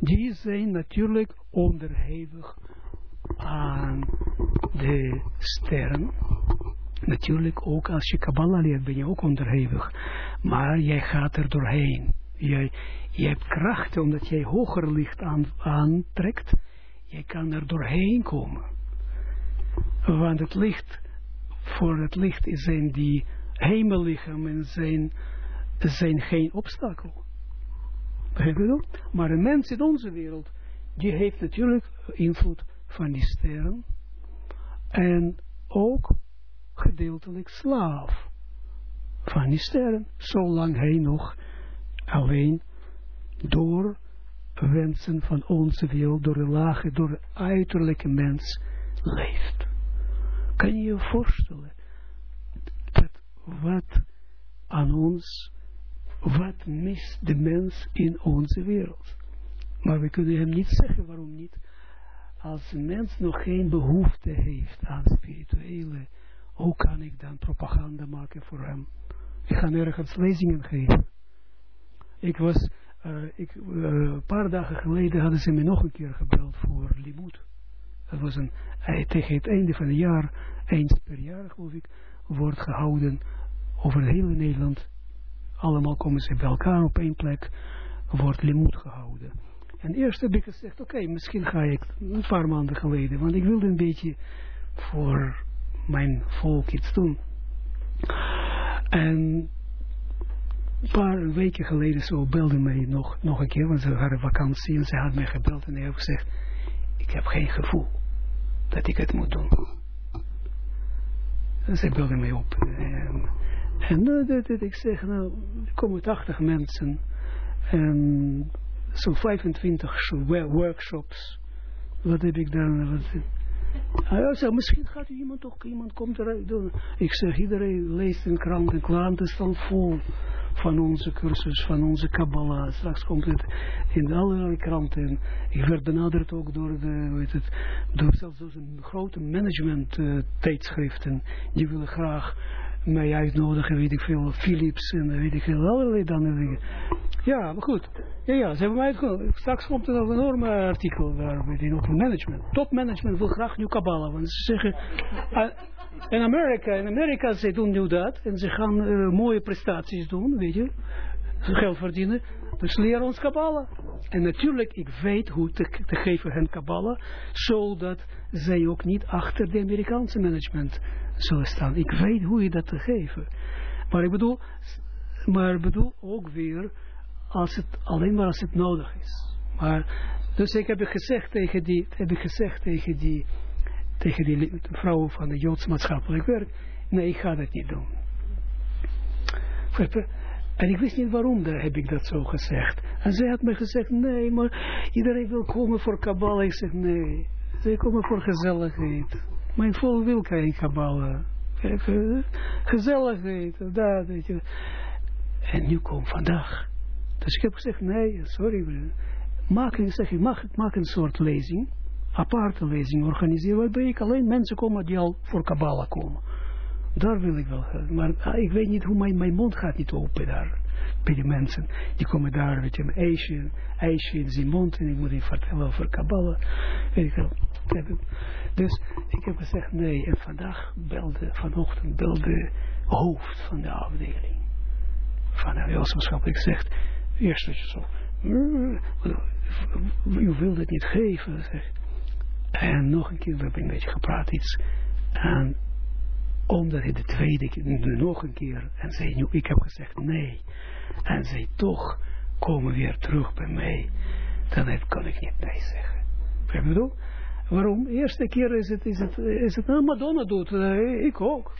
Die zijn natuurlijk onderhevig aan de sterren. Natuurlijk ook als je Kabbalah leert ben je ook onderhevig. Maar jij gaat er doorheen. Jij, hebt krachten omdat jij hoger licht aan, aantrekt. Jij kan er doorheen komen. Want het licht, voor het licht zijn die hemellichamen zijn, zijn geen obstakel. Maar een mens in onze wereld, die heeft natuurlijk invloed van die sterren. En ook gedeeltelijk slaaf van die sterren. Zolang hij nog alleen door wensen van onze wereld, door de lage, door de uiterlijke mens leeft. Kan je je voorstellen dat wat aan ons, wat mist de mens in onze wereld? Maar we kunnen hem niet zeggen waarom niet. Als een mens nog geen behoefte heeft aan spirituele, hoe kan ik dan propaganda maken voor hem? Ik ga nergens lezingen geven. Ik was, uh, ik, uh, een paar dagen geleden hadden ze me nog een keer gebeld voor Limut. Dat was een, tegen het einde van het jaar, eens per jaar geloof ik, wordt gehouden over heel Nederland. Allemaal komen ze bij elkaar op één plek, wordt Limut gehouden. En eerst heb ik gezegd, oké, misschien ga ik een paar maanden geleden, want ik wilde een beetje voor mijn volk iets doen. En een paar weken geleden zo belde mij nog, nog een keer, want ze hadden vakantie en ze had mij gebeld en hij heeft gezegd, ik heb geen gevoel dat ik het moet doen. En ze belde mij op. En, en uh, dat, ik zeg, nou, er komen 80 mensen en zo'n 25 workshops. Wat heb ik dan? Wat, hij zei, misschien gaat iemand toch, iemand komt eruit doen. Ik zeg, iedereen leest een krant, de krant vol van onze cursus, van onze Kabbalah. Straks komt het in allerlei kranten. Ik werd benaderd ook door, de, weet het, door zelfs een grote management uh, tijdschriften. Die willen graag mij uitnodigen, weet ik veel, Philips en weet ik veel, allerlei dan dingen. Ja, maar goed. Ja, ja, ze hebben mij uitgenodigd. Straks komt er nog een enorme artikel daar, weet over management. Topmanagement wil graag nu Kabbalah, want ze zeggen... Uh, in Amerika, in Amerika, ze doen nu dat. En ze gaan uh, mooie prestaties doen, weet je. Geld verdienen. Dus leren ons Kabbalah. En natuurlijk, ik weet hoe te, te geven hen Kabbalah. Zodat zij ook niet achter de Amerikaanse management zullen staan. Ik weet hoe je dat te geven. Maar ik bedoel, maar ik bedoel ook weer, als het, alleen maar als het nodig is. Maar, dus ik heb gezegd tegen die, heb ik gezegd tegen die tegen die vrouw van de Joods maatschappelijk werk. Nee, ik ga dat niet doen. En ik wist niet waarom daar heb ik dat zo gezegd. En zij had me gezegd, nee, maar iedereen wil komen voor Kabbalah. Ik zeg, nee, zij komen voor gezelligheid. Mijn volk wil geen Kabbalah. Gezelligheid, dat, weet je. En nu komt vandaag. Dus ik heb gezegd, nee, sorry. Maak, zeg, maak, maak een soort lezing aparte lezing organiseren, waarbij ik alleen mensen komen die al voor Kabbalah komen. Daar wil ik wel, maar ah, ik weet niet hoe mijn, mijn mond gaat niet open daar, bij die mensen. Die komen daar, je, een ijsje, ijsje in zijn mond en ik moet die vertellen over Kabbalah, ik wel. Dus ik heb gezegd nee, en vandaag belde, vanochtend belde hoofd van de afdeling van de wetenschap. Ik zeg, eerst dat je zo, u wilt het niet geven, zeg. En nog een keer, we hebben een beetje gepraat, iets En omdat hij de tweede keer, nog een keer, en zei nu, ik heb gezegd nee. En zij toch komen weer terug bij mij. Dan kan ik niet nee zeggen. Je bedoel? Waarom? De eerste keer is het, is het, is het nou Madonna doet, uh, ik ook.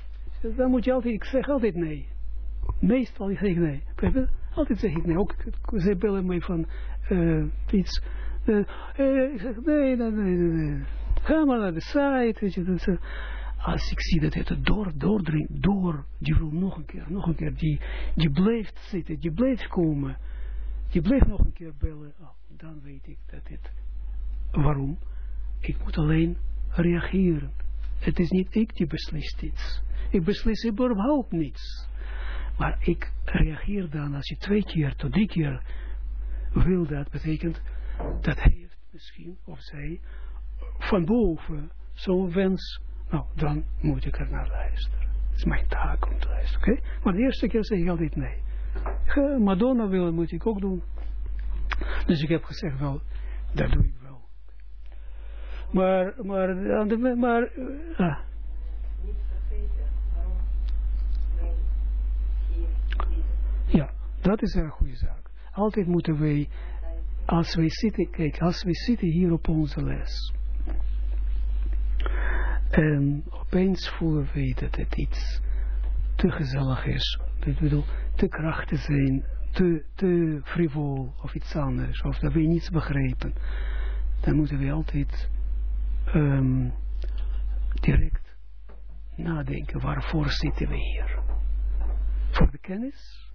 Dan moet je altijd, ik zeg altijd nee. Meestal zeg ik nee. Altijd zeg ik nee. Ook, ze bellen mij van uh, iets. Nee, nee, nee. Ga maar naar de site, als ik zie dat het door, doordringt, door, die wil nog een keer, nog een keer, die, die blijft zitten, die blijft komen, die blijft nog een keer bellen, dan weet ik dat het, waarom? Ik moet alleen reageren. Het is niet ik die beslist iets. Ik beslis überhaupt niets. Maar ik reageer dan, als je twee keer tot drie keer wil, dat betekent dat heeft misschien, of zij, van boven zo'n wens nou, dan moet ik er naar luisteren. Het is mijn taak om te luisteren, oké? Maar de eerste keer zeg ik altijd nee. Madonna willen moet ik ook doen. Dus ik heb gezegd wel, dat doe ik wel. Maar, maar, maar, maar uh, ah. Ja, dat is een goede zaak. Altijd moeten wij, als wij zitten, kijk, als wij zitten hier op onze les, en opeens voelen we dat het iets te gezellig is. Ik bedoel, te krachtig zijn, te, te frivol of iets anders. Of dat we niets begrijpen. Dan moeten we altijd um, direct nadenken. Waarvoor zitten we hier? Voor de kennis?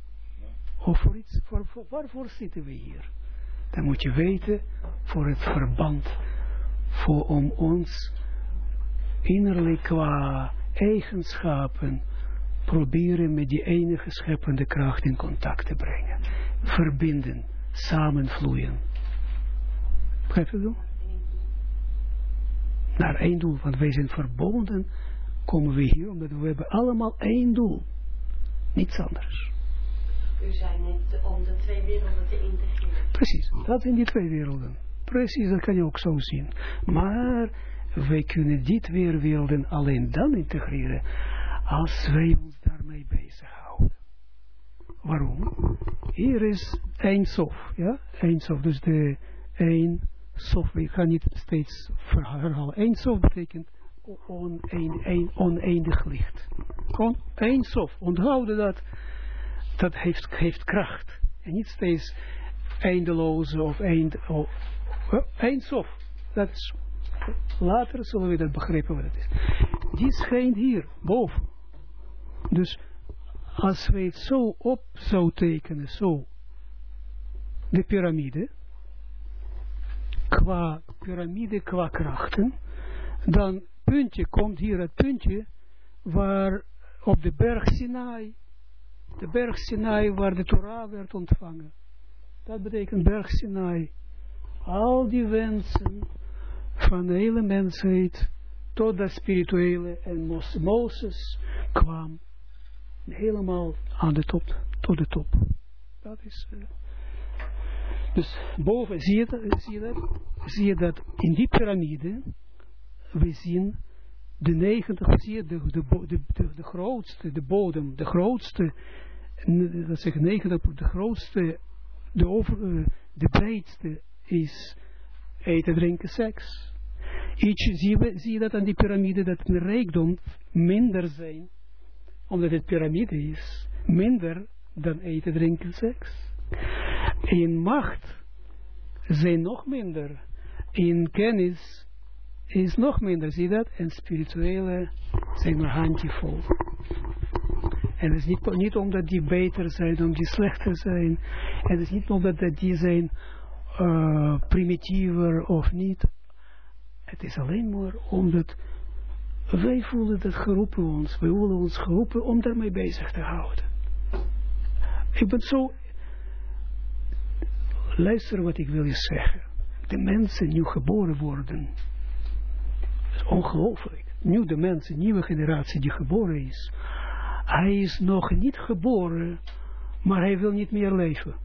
Of voor iets? Voor, voor, waarvoor zitten we hier? Dan moet je weten voor het verband. Voor om ons innerlijk qua eigenschappen proberen met die enige scheppende kracht in contact te brengen. Verbinden, samenvloeien. Begrijp je dat? Naar één doel, want wij zijn verbonden, komen we hier omdat we hebben allemaal één doel. Niets anders. Net om de twee werelden te integreren. Precies, dat zijn die twee werelden. Precies, dat kan je ook zo zien. Maar wij kunnen dit weer wilden alleen dan integreren als wij ons daarmee bezighouden. Waarom? Hier is één sof, ja, één sof, dus de één sof, we gaan niet steeds herhalen. Één sof betekent oneindig licht. Gewoon één sof, onthouden dat, dat heeft, heeft kracht. En niet steeds eindeloze of eind, oh, één sof, dat Later zullen we dat begrijpen wat het is. Die schijnt hier, boven. Dus als wij het zo op zou tekenen, zo, de piramide, qua piramide, qua krachten, dan puntje, komt hier het puntje, waar op de berg Sinai, de berg Sinai waar de Torah werd ontvangen. Dat betekent berg Sinai. Al die wensen, van de hele mensheid tot dat spirituele en Mozes kwam helemaal aan de top, tot de top. Dat is, uh, dus boven, zie, je dat, zie je dat in die piramide, we zien de 90, zie je de, de, de, de, grootste, de bodem, de grootste, dat zeg 90, de grootste, de, over, uh, de breedste is eten, drinken, seks. Iets, zie, je, zie dat aan die piramide, dat de rijkdom minder zijn, omdat het piramide is, minder dan eten, drinken, seks. In macht zijn nog minder. In kennis is nog minder, zie dat? En spirituele zijn maar handjevol. En het is niet, niet omdat die beter zijn, omdat die slechter zijn. En het is niet omdat die zijn uh, primitiever of niet. Het is alleen maar omdat wij voelen dat geroepen ons. Wij voelen ons geroepen om daarmee bezig te houden. Ik ben zo... Luister wat ik wil je zeggen. De mensen nu geboren worden. Is ongelooflijk. Nu de mensen, nieuwe generatie die geboren is. Hij is nog niet geboren, maar hij wil niet meer leven.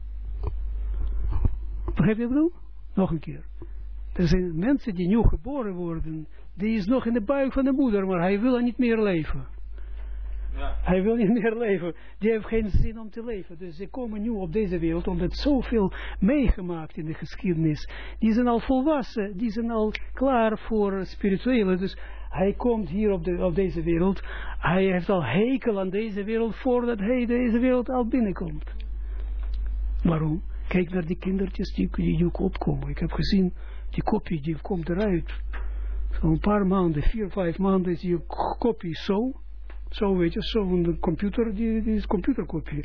Begrijp je wat? Nog een keer. Er zijn mensen die nieuw geboren worden, die is nog in de buik van de moeder, maar hij wil niet meer leven. Ja. Hij wil niet meer leven. Die heeft geen zin om te leven. Dus ze komen nu op deze wereld omdat zoveel meegemaakt in de geschiedenis. Die zijn al volwassen. Die zijn al klaar voor spirituele. Dus hij komt hier op, de, op deze wereld. Hij heeft al hekel aan deze wereld voordat hij deze wereld al binnenkomt. Waarom? Kijk naar die kindertjes die, die opkomen. Ik heb gezien, die kopie die komt eruit. Zo'n paar maanden, vier, vijf maanden is die kopie zo. Zo weet je, zo'n computer, die, die is computerkopie.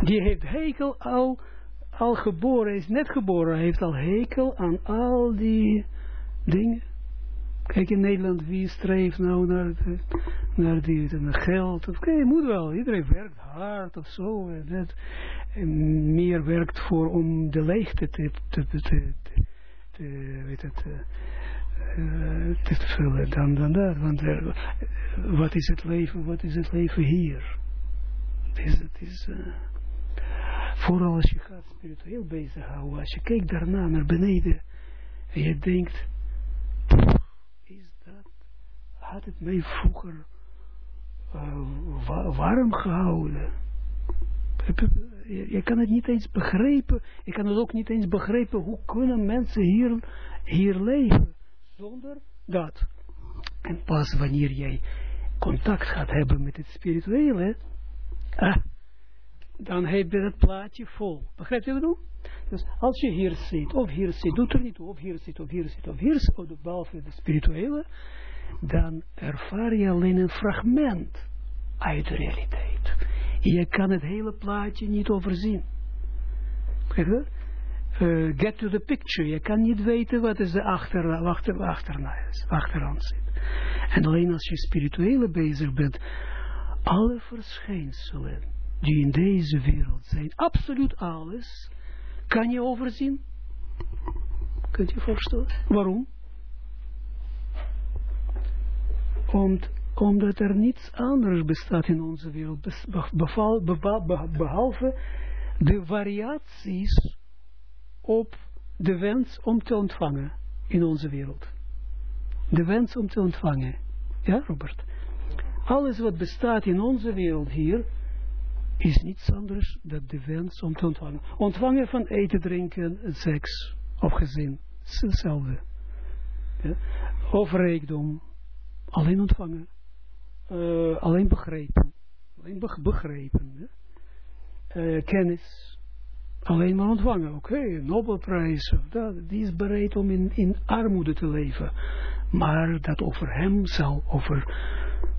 Die heeft hekel al, al geboren, is net geboren, heeft al hekel aan al die dingen. Kijk in Nederland, wie streeft nou naar, de, naar, die, naar geld? Oké, moet wel, iedereen werkt hard of zo. En, net, en meer werkt voor om de leegte te, te, te, te, te weet het, uh, te vullen dan, dan dat. Want er, wat is het leven, wat is het leven hier? Het is, is uh, vooral als je gaat spiritueel bezighouden, als je kijkt daarna naar beneden en je denkt, is dat, had het mij vroeger warm gehouden? Je, je kan het niet eens begrijpen, je kan het ook niet eens begrijpen, hoe kunnen mensen hier, hier leven? Zonder dat. En pas wanneer jij contact gaat hebben met het spirituele, ah, dan heb je het plaatje vol. Begrijp je wat ik bedoel? Dus als je hier zit, of hier zit, doet er niet toe, of hier zit, of hier zit, of hier zit, of behalve het spirituele, dan ervaar je alleen een fragment uit de realiteit. Je kan het hele plaatje niet overzien. Begrijp je dat? Uh, get to the picture. Je kan niet weten wat is de achter, achter, is, achteraan zit. En alleen als je spirituele bezig bent, alle verschijnselen die in deze wereld zijn, absoluut alles, kan je overzien. Kunt je voorstellen? Waarom? Om, omdat er niets anders bestaat in onze wereld, behalve de variaties op de wens om te ontvangen in onze wereld. De wens om te ontvangen. Ja, Robert? Alles wat bestaat in onze wereld hier, is niets anders dan de wens om te ontvangen. Ontvangen van eten, drinken, seks of gezin. Het is hetzelfde. Ja? Of rijkdom. Alleen ontvangen. Uh, alleen begrepen. Alleen begrepen. Uh, kennis alleen maar ontvangen. Oké, okay, Nobelprijs, dat, die is bereid om in, in armoede te leven. Maar dat over hem zal, over,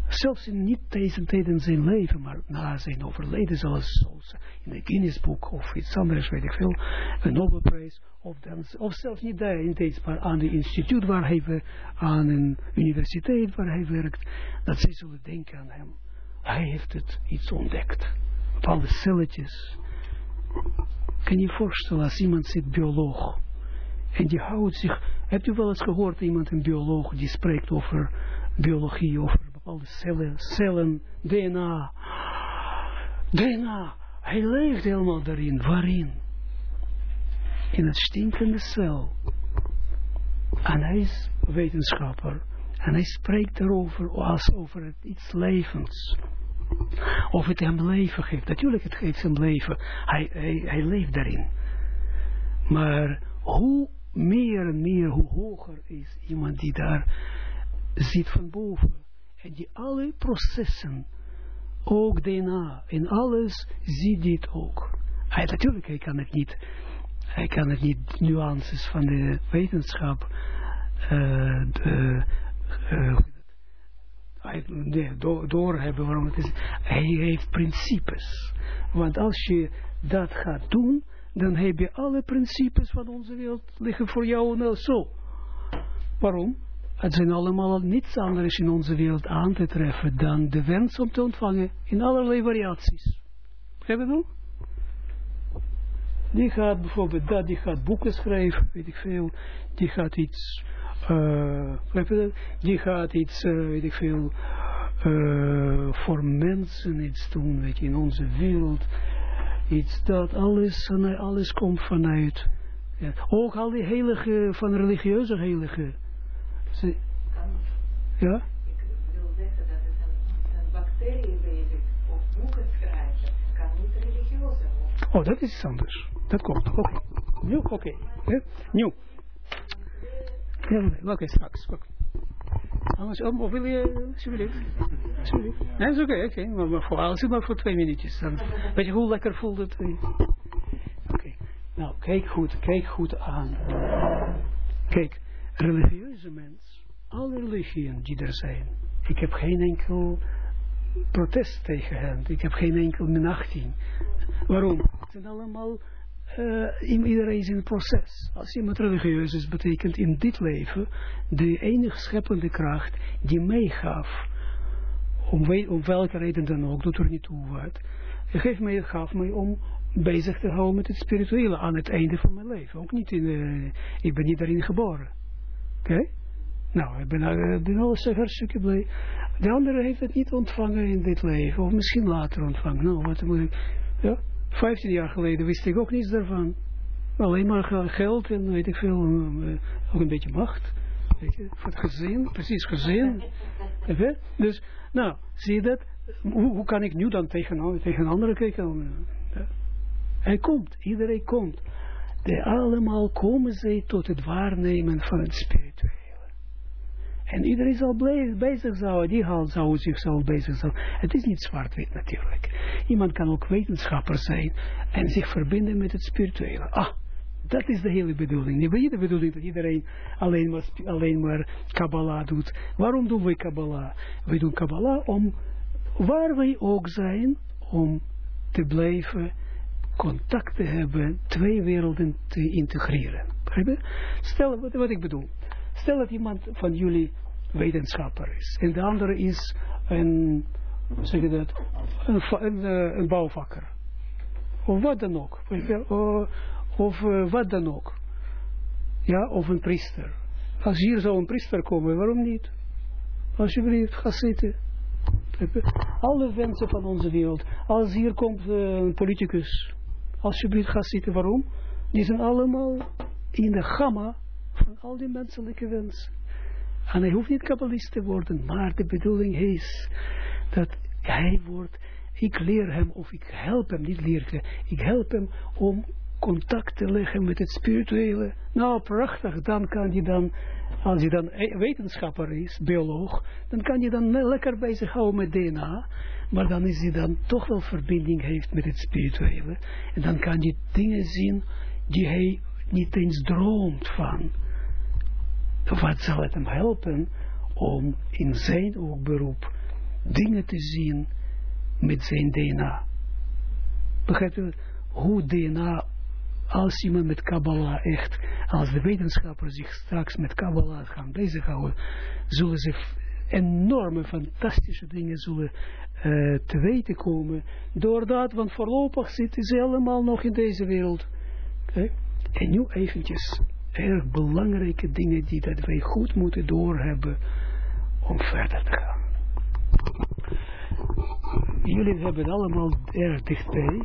zelfs niet deze tijd in zijn leven, maar na zijn overleden zal het zoals in de Guinness Book of iets anders, weet ik veel, een Nobelprijs, of, dan, of zelfs niet daar in deze, maar aan de instituut waar hij werkt, aan een universiteit waar hij werkt, dat zij zullen denken aan hem. Hij heeft het iets ontdekt. Bepaalde celletjes, kan je voorstellen als iemand zit bioloog en die houdt zich, hebt u wel eens gehoord iemand, een bioloog, die spreekt over biologie, over bepaalde cellen, cellen, DNA, DNA, hij leeft helemaal daarin, waarin? In het stinkende cel. En hij is wetenschapper. En hij spreekt erover als over iets levens. Of het hem leven geeft. Natuurlijk, het geeft hem leven. Hij, hij, hij leeft daarin. Maar hoe meer en meer, hoe hoger is iemand die daar zit van boven. En die alle processen, ook DNA en alles, ziet dit ook. Hij, natuurlijk, hij kan het niet, hij kan het niet nuances van de wetenschap uh, de, uh, doorhebben waarom het is. Hij heeft principes. Want als je dat gaat doen, dan heb je alle principes van onze wereld liggen voor jou nou zo. Waarom? Het zijn allemaal niets anders in onze wereld aan te treffen dan de wens om te ontvangen in allerlei variaties. Begrijp je? Die gaat bijvoorbeeld dat, die gaat boeken schrijven, weet ik veel. Die gaat iets uh, die gaat iets, uh, weet ik veel, uh, voor mensen iets doen, weet je, in onze wereld. Iets dat alles, alles komt vanuit Ja. Ook al die heiligen van religieuze heiligen. Ze, Kan niet. ja? Ik wil zeggen dat het een, een bacterie bezig of boeken schrijven. Kan niet religieus zijn. Oh, dat is iets anders. Dat komt. Oké. Nu, oké. Ja? Nu. Ja, Oké, straks. Oké. Anders, oh, of wil je, alsjeblieft. Alsjeblieft. Nee, is oké, oké. Maar, maar voor alles, maar voor twee minuutjes. Dan, weet je hoe lekker voelt het? Oké. Nou, kijk goed, kijk goed aan. Kijk, religieuze mens, alle religieën die er zijn. Ik heb geen enkel protest tegen hen. Ik heb geen enkel minachting. Waarom? Zijn allemaal, eh, in- iedereen is in proces. Als iemand religieus is, betekent in dit leven de enige scheppende kracht die meegaf, om, om welke reden dan ook, doet er niet toe wat, geeft mij, gaf mij om bezig te houden met het spirituele aan het einde van mijn leven. Ook niet in, eh, ik ben niet daarin geboren. Oké? Nou, ik ben, ben al zo hartstikke blij. De andere heeft het niet ontvangen in dit leven, of misschien later ontvangen. Nou, wat moet ik, ja, 15 jaar geleden wist ik ook niets daarvan. Alleen maar ge- geld en weet ik veel, eh, ook een beetje macht. Weet je, voor het gezin, precies gezin. Dus, nou, zie je dat? Hoe, hoe kan ik nu dan tegen, tegen anderen kijken? Ja. Hij komt, iedereen komt. De allemaal komen zij tot het waarnemen van het spirituele. En iedereen zal blij- bezig zijn, die haal zou zichzelf bezig zijn. Het is niet zwart-wit natuurlijk. Iemand kan ook wetenschapper zijn en zich verbinden met het spirituele. Ah, dat is de hele bedoeling. Niet de bedoeling dat iedereen alleen maar, alleen maar Kabbalah doet. Waarom doen we Kabbalah? We doen Kabbalah om, waar wij ook zijn, om te blijven contact te hebben, twee werelden te integreren. Stel, wat, wat ik bedoel. Stel dat iemand van jullie wetenschapper is. En de andere is een, zeg dat, een, een, eh, een bouwvakker. Of wat dan ook. weet je, o- Of eh, wat dan ook. Ja, of een priester. Als hier zou een priester komen, waarom niet? Alsjeblieft, ga zitten. Alle wensen van onze wereld. Als hier komt eh, een politicus, alsjeblieft ga zitten. Waarom? Die zijn allemaal in de gamma al die menselijke wensen. En hij hoeft niet kabbalist te worden, maar de bedoeling is dat hij wordt, ik leer hem of ik help hem, niet leer ik, help hem om contact te leggen met het spirituele. Nou, prachtig, dan kan hij dan, als hij dan eh, wetenschapper is, bioloog, dan kan hij dan le- lekker bezig houden met DNA, maar dan is hij dan toch wel verbinding heeft met het spirituele. En dan kan hij dingen zien die hij niet eens droomt van. Wat zal het hem helpen om in zijn ook beroep dingen te zien met zijn DNA? Begrijpt u hoe DNA, als iemand met Kabbalah echt, als de wetenschappers zich straks met Kabbalah gaan bezighouden, zullen ze enorme, fantastische dingen zullen eh, te weten komen. Doordat, want voorlopig zitten ze allemaal nog in deze wereld. Oké? En nu eventjes erg belangrijke dingen die dat wij goed moeten doorhebben om verder te gaan. Jullie hebben allemaal erg dichtbij.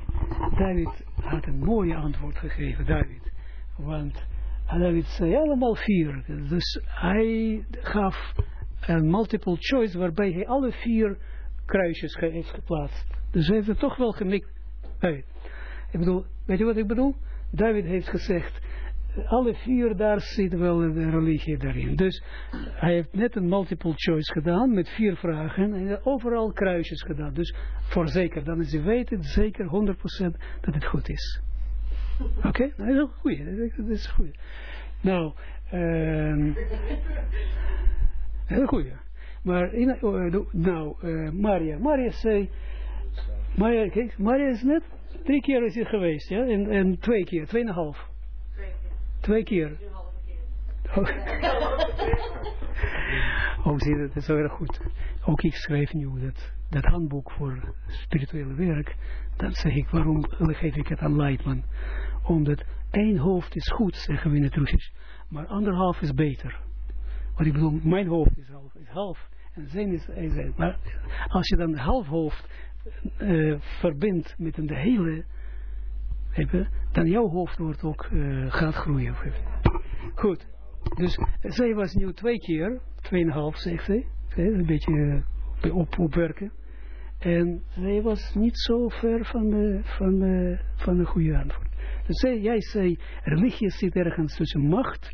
David had een mooie antwoord gegeven, David. Want David zei allemaal vier. Dus hij gaf een multiple choice waarbij hij alle vier kruisjes heeft geplaatst. Dus hij heeft het toch wel gemikt. David. Ik bedoel, weet je wat ik bedoel? David heeft gezegd, alle vier daar zit wel een religie daarin. Dus hij heeft net een multiple choice gedaan met vier vragen en overal kruisjes gedaan. Dus voor zeker, dan is hij weet zeker 100% dat het goed is. Oké, nou, dat is. Dat is goeie. Nou, ehm heel goeie. Maar, in, eh, nou, eh, Maria, Maria zei, Maria, kijk, Maria is net drie keer is hier geweest, ja, en, en twee keer, tweeënhalf. Twee keer. Oh, zie je, dat is wel erg goed. Ook ik schrijf nu dat, dat handboek voor spirituele werk. Dan zeg ik, waarom geef ik het aan Leitman? Omdat één hoofd is goed, zeggen we in het Russisch. Maar anderhalf is beter. Want ik bedoel, mijn hoofd is half, is half en zijn is, zijn. Maar als je dan half hoofd eh, verbindt met een de hele, dan jouw hoofd wordt ook, eh, gaat groeien. Goed. Dus zij was nu twee keer, tweeënhalf zegt zij, een beetje uh, op, opwerken. En zij was niet zo ver van de, van de, van de goede antwoord. Dus zij, jij zei, religie zit ergens tussen macht,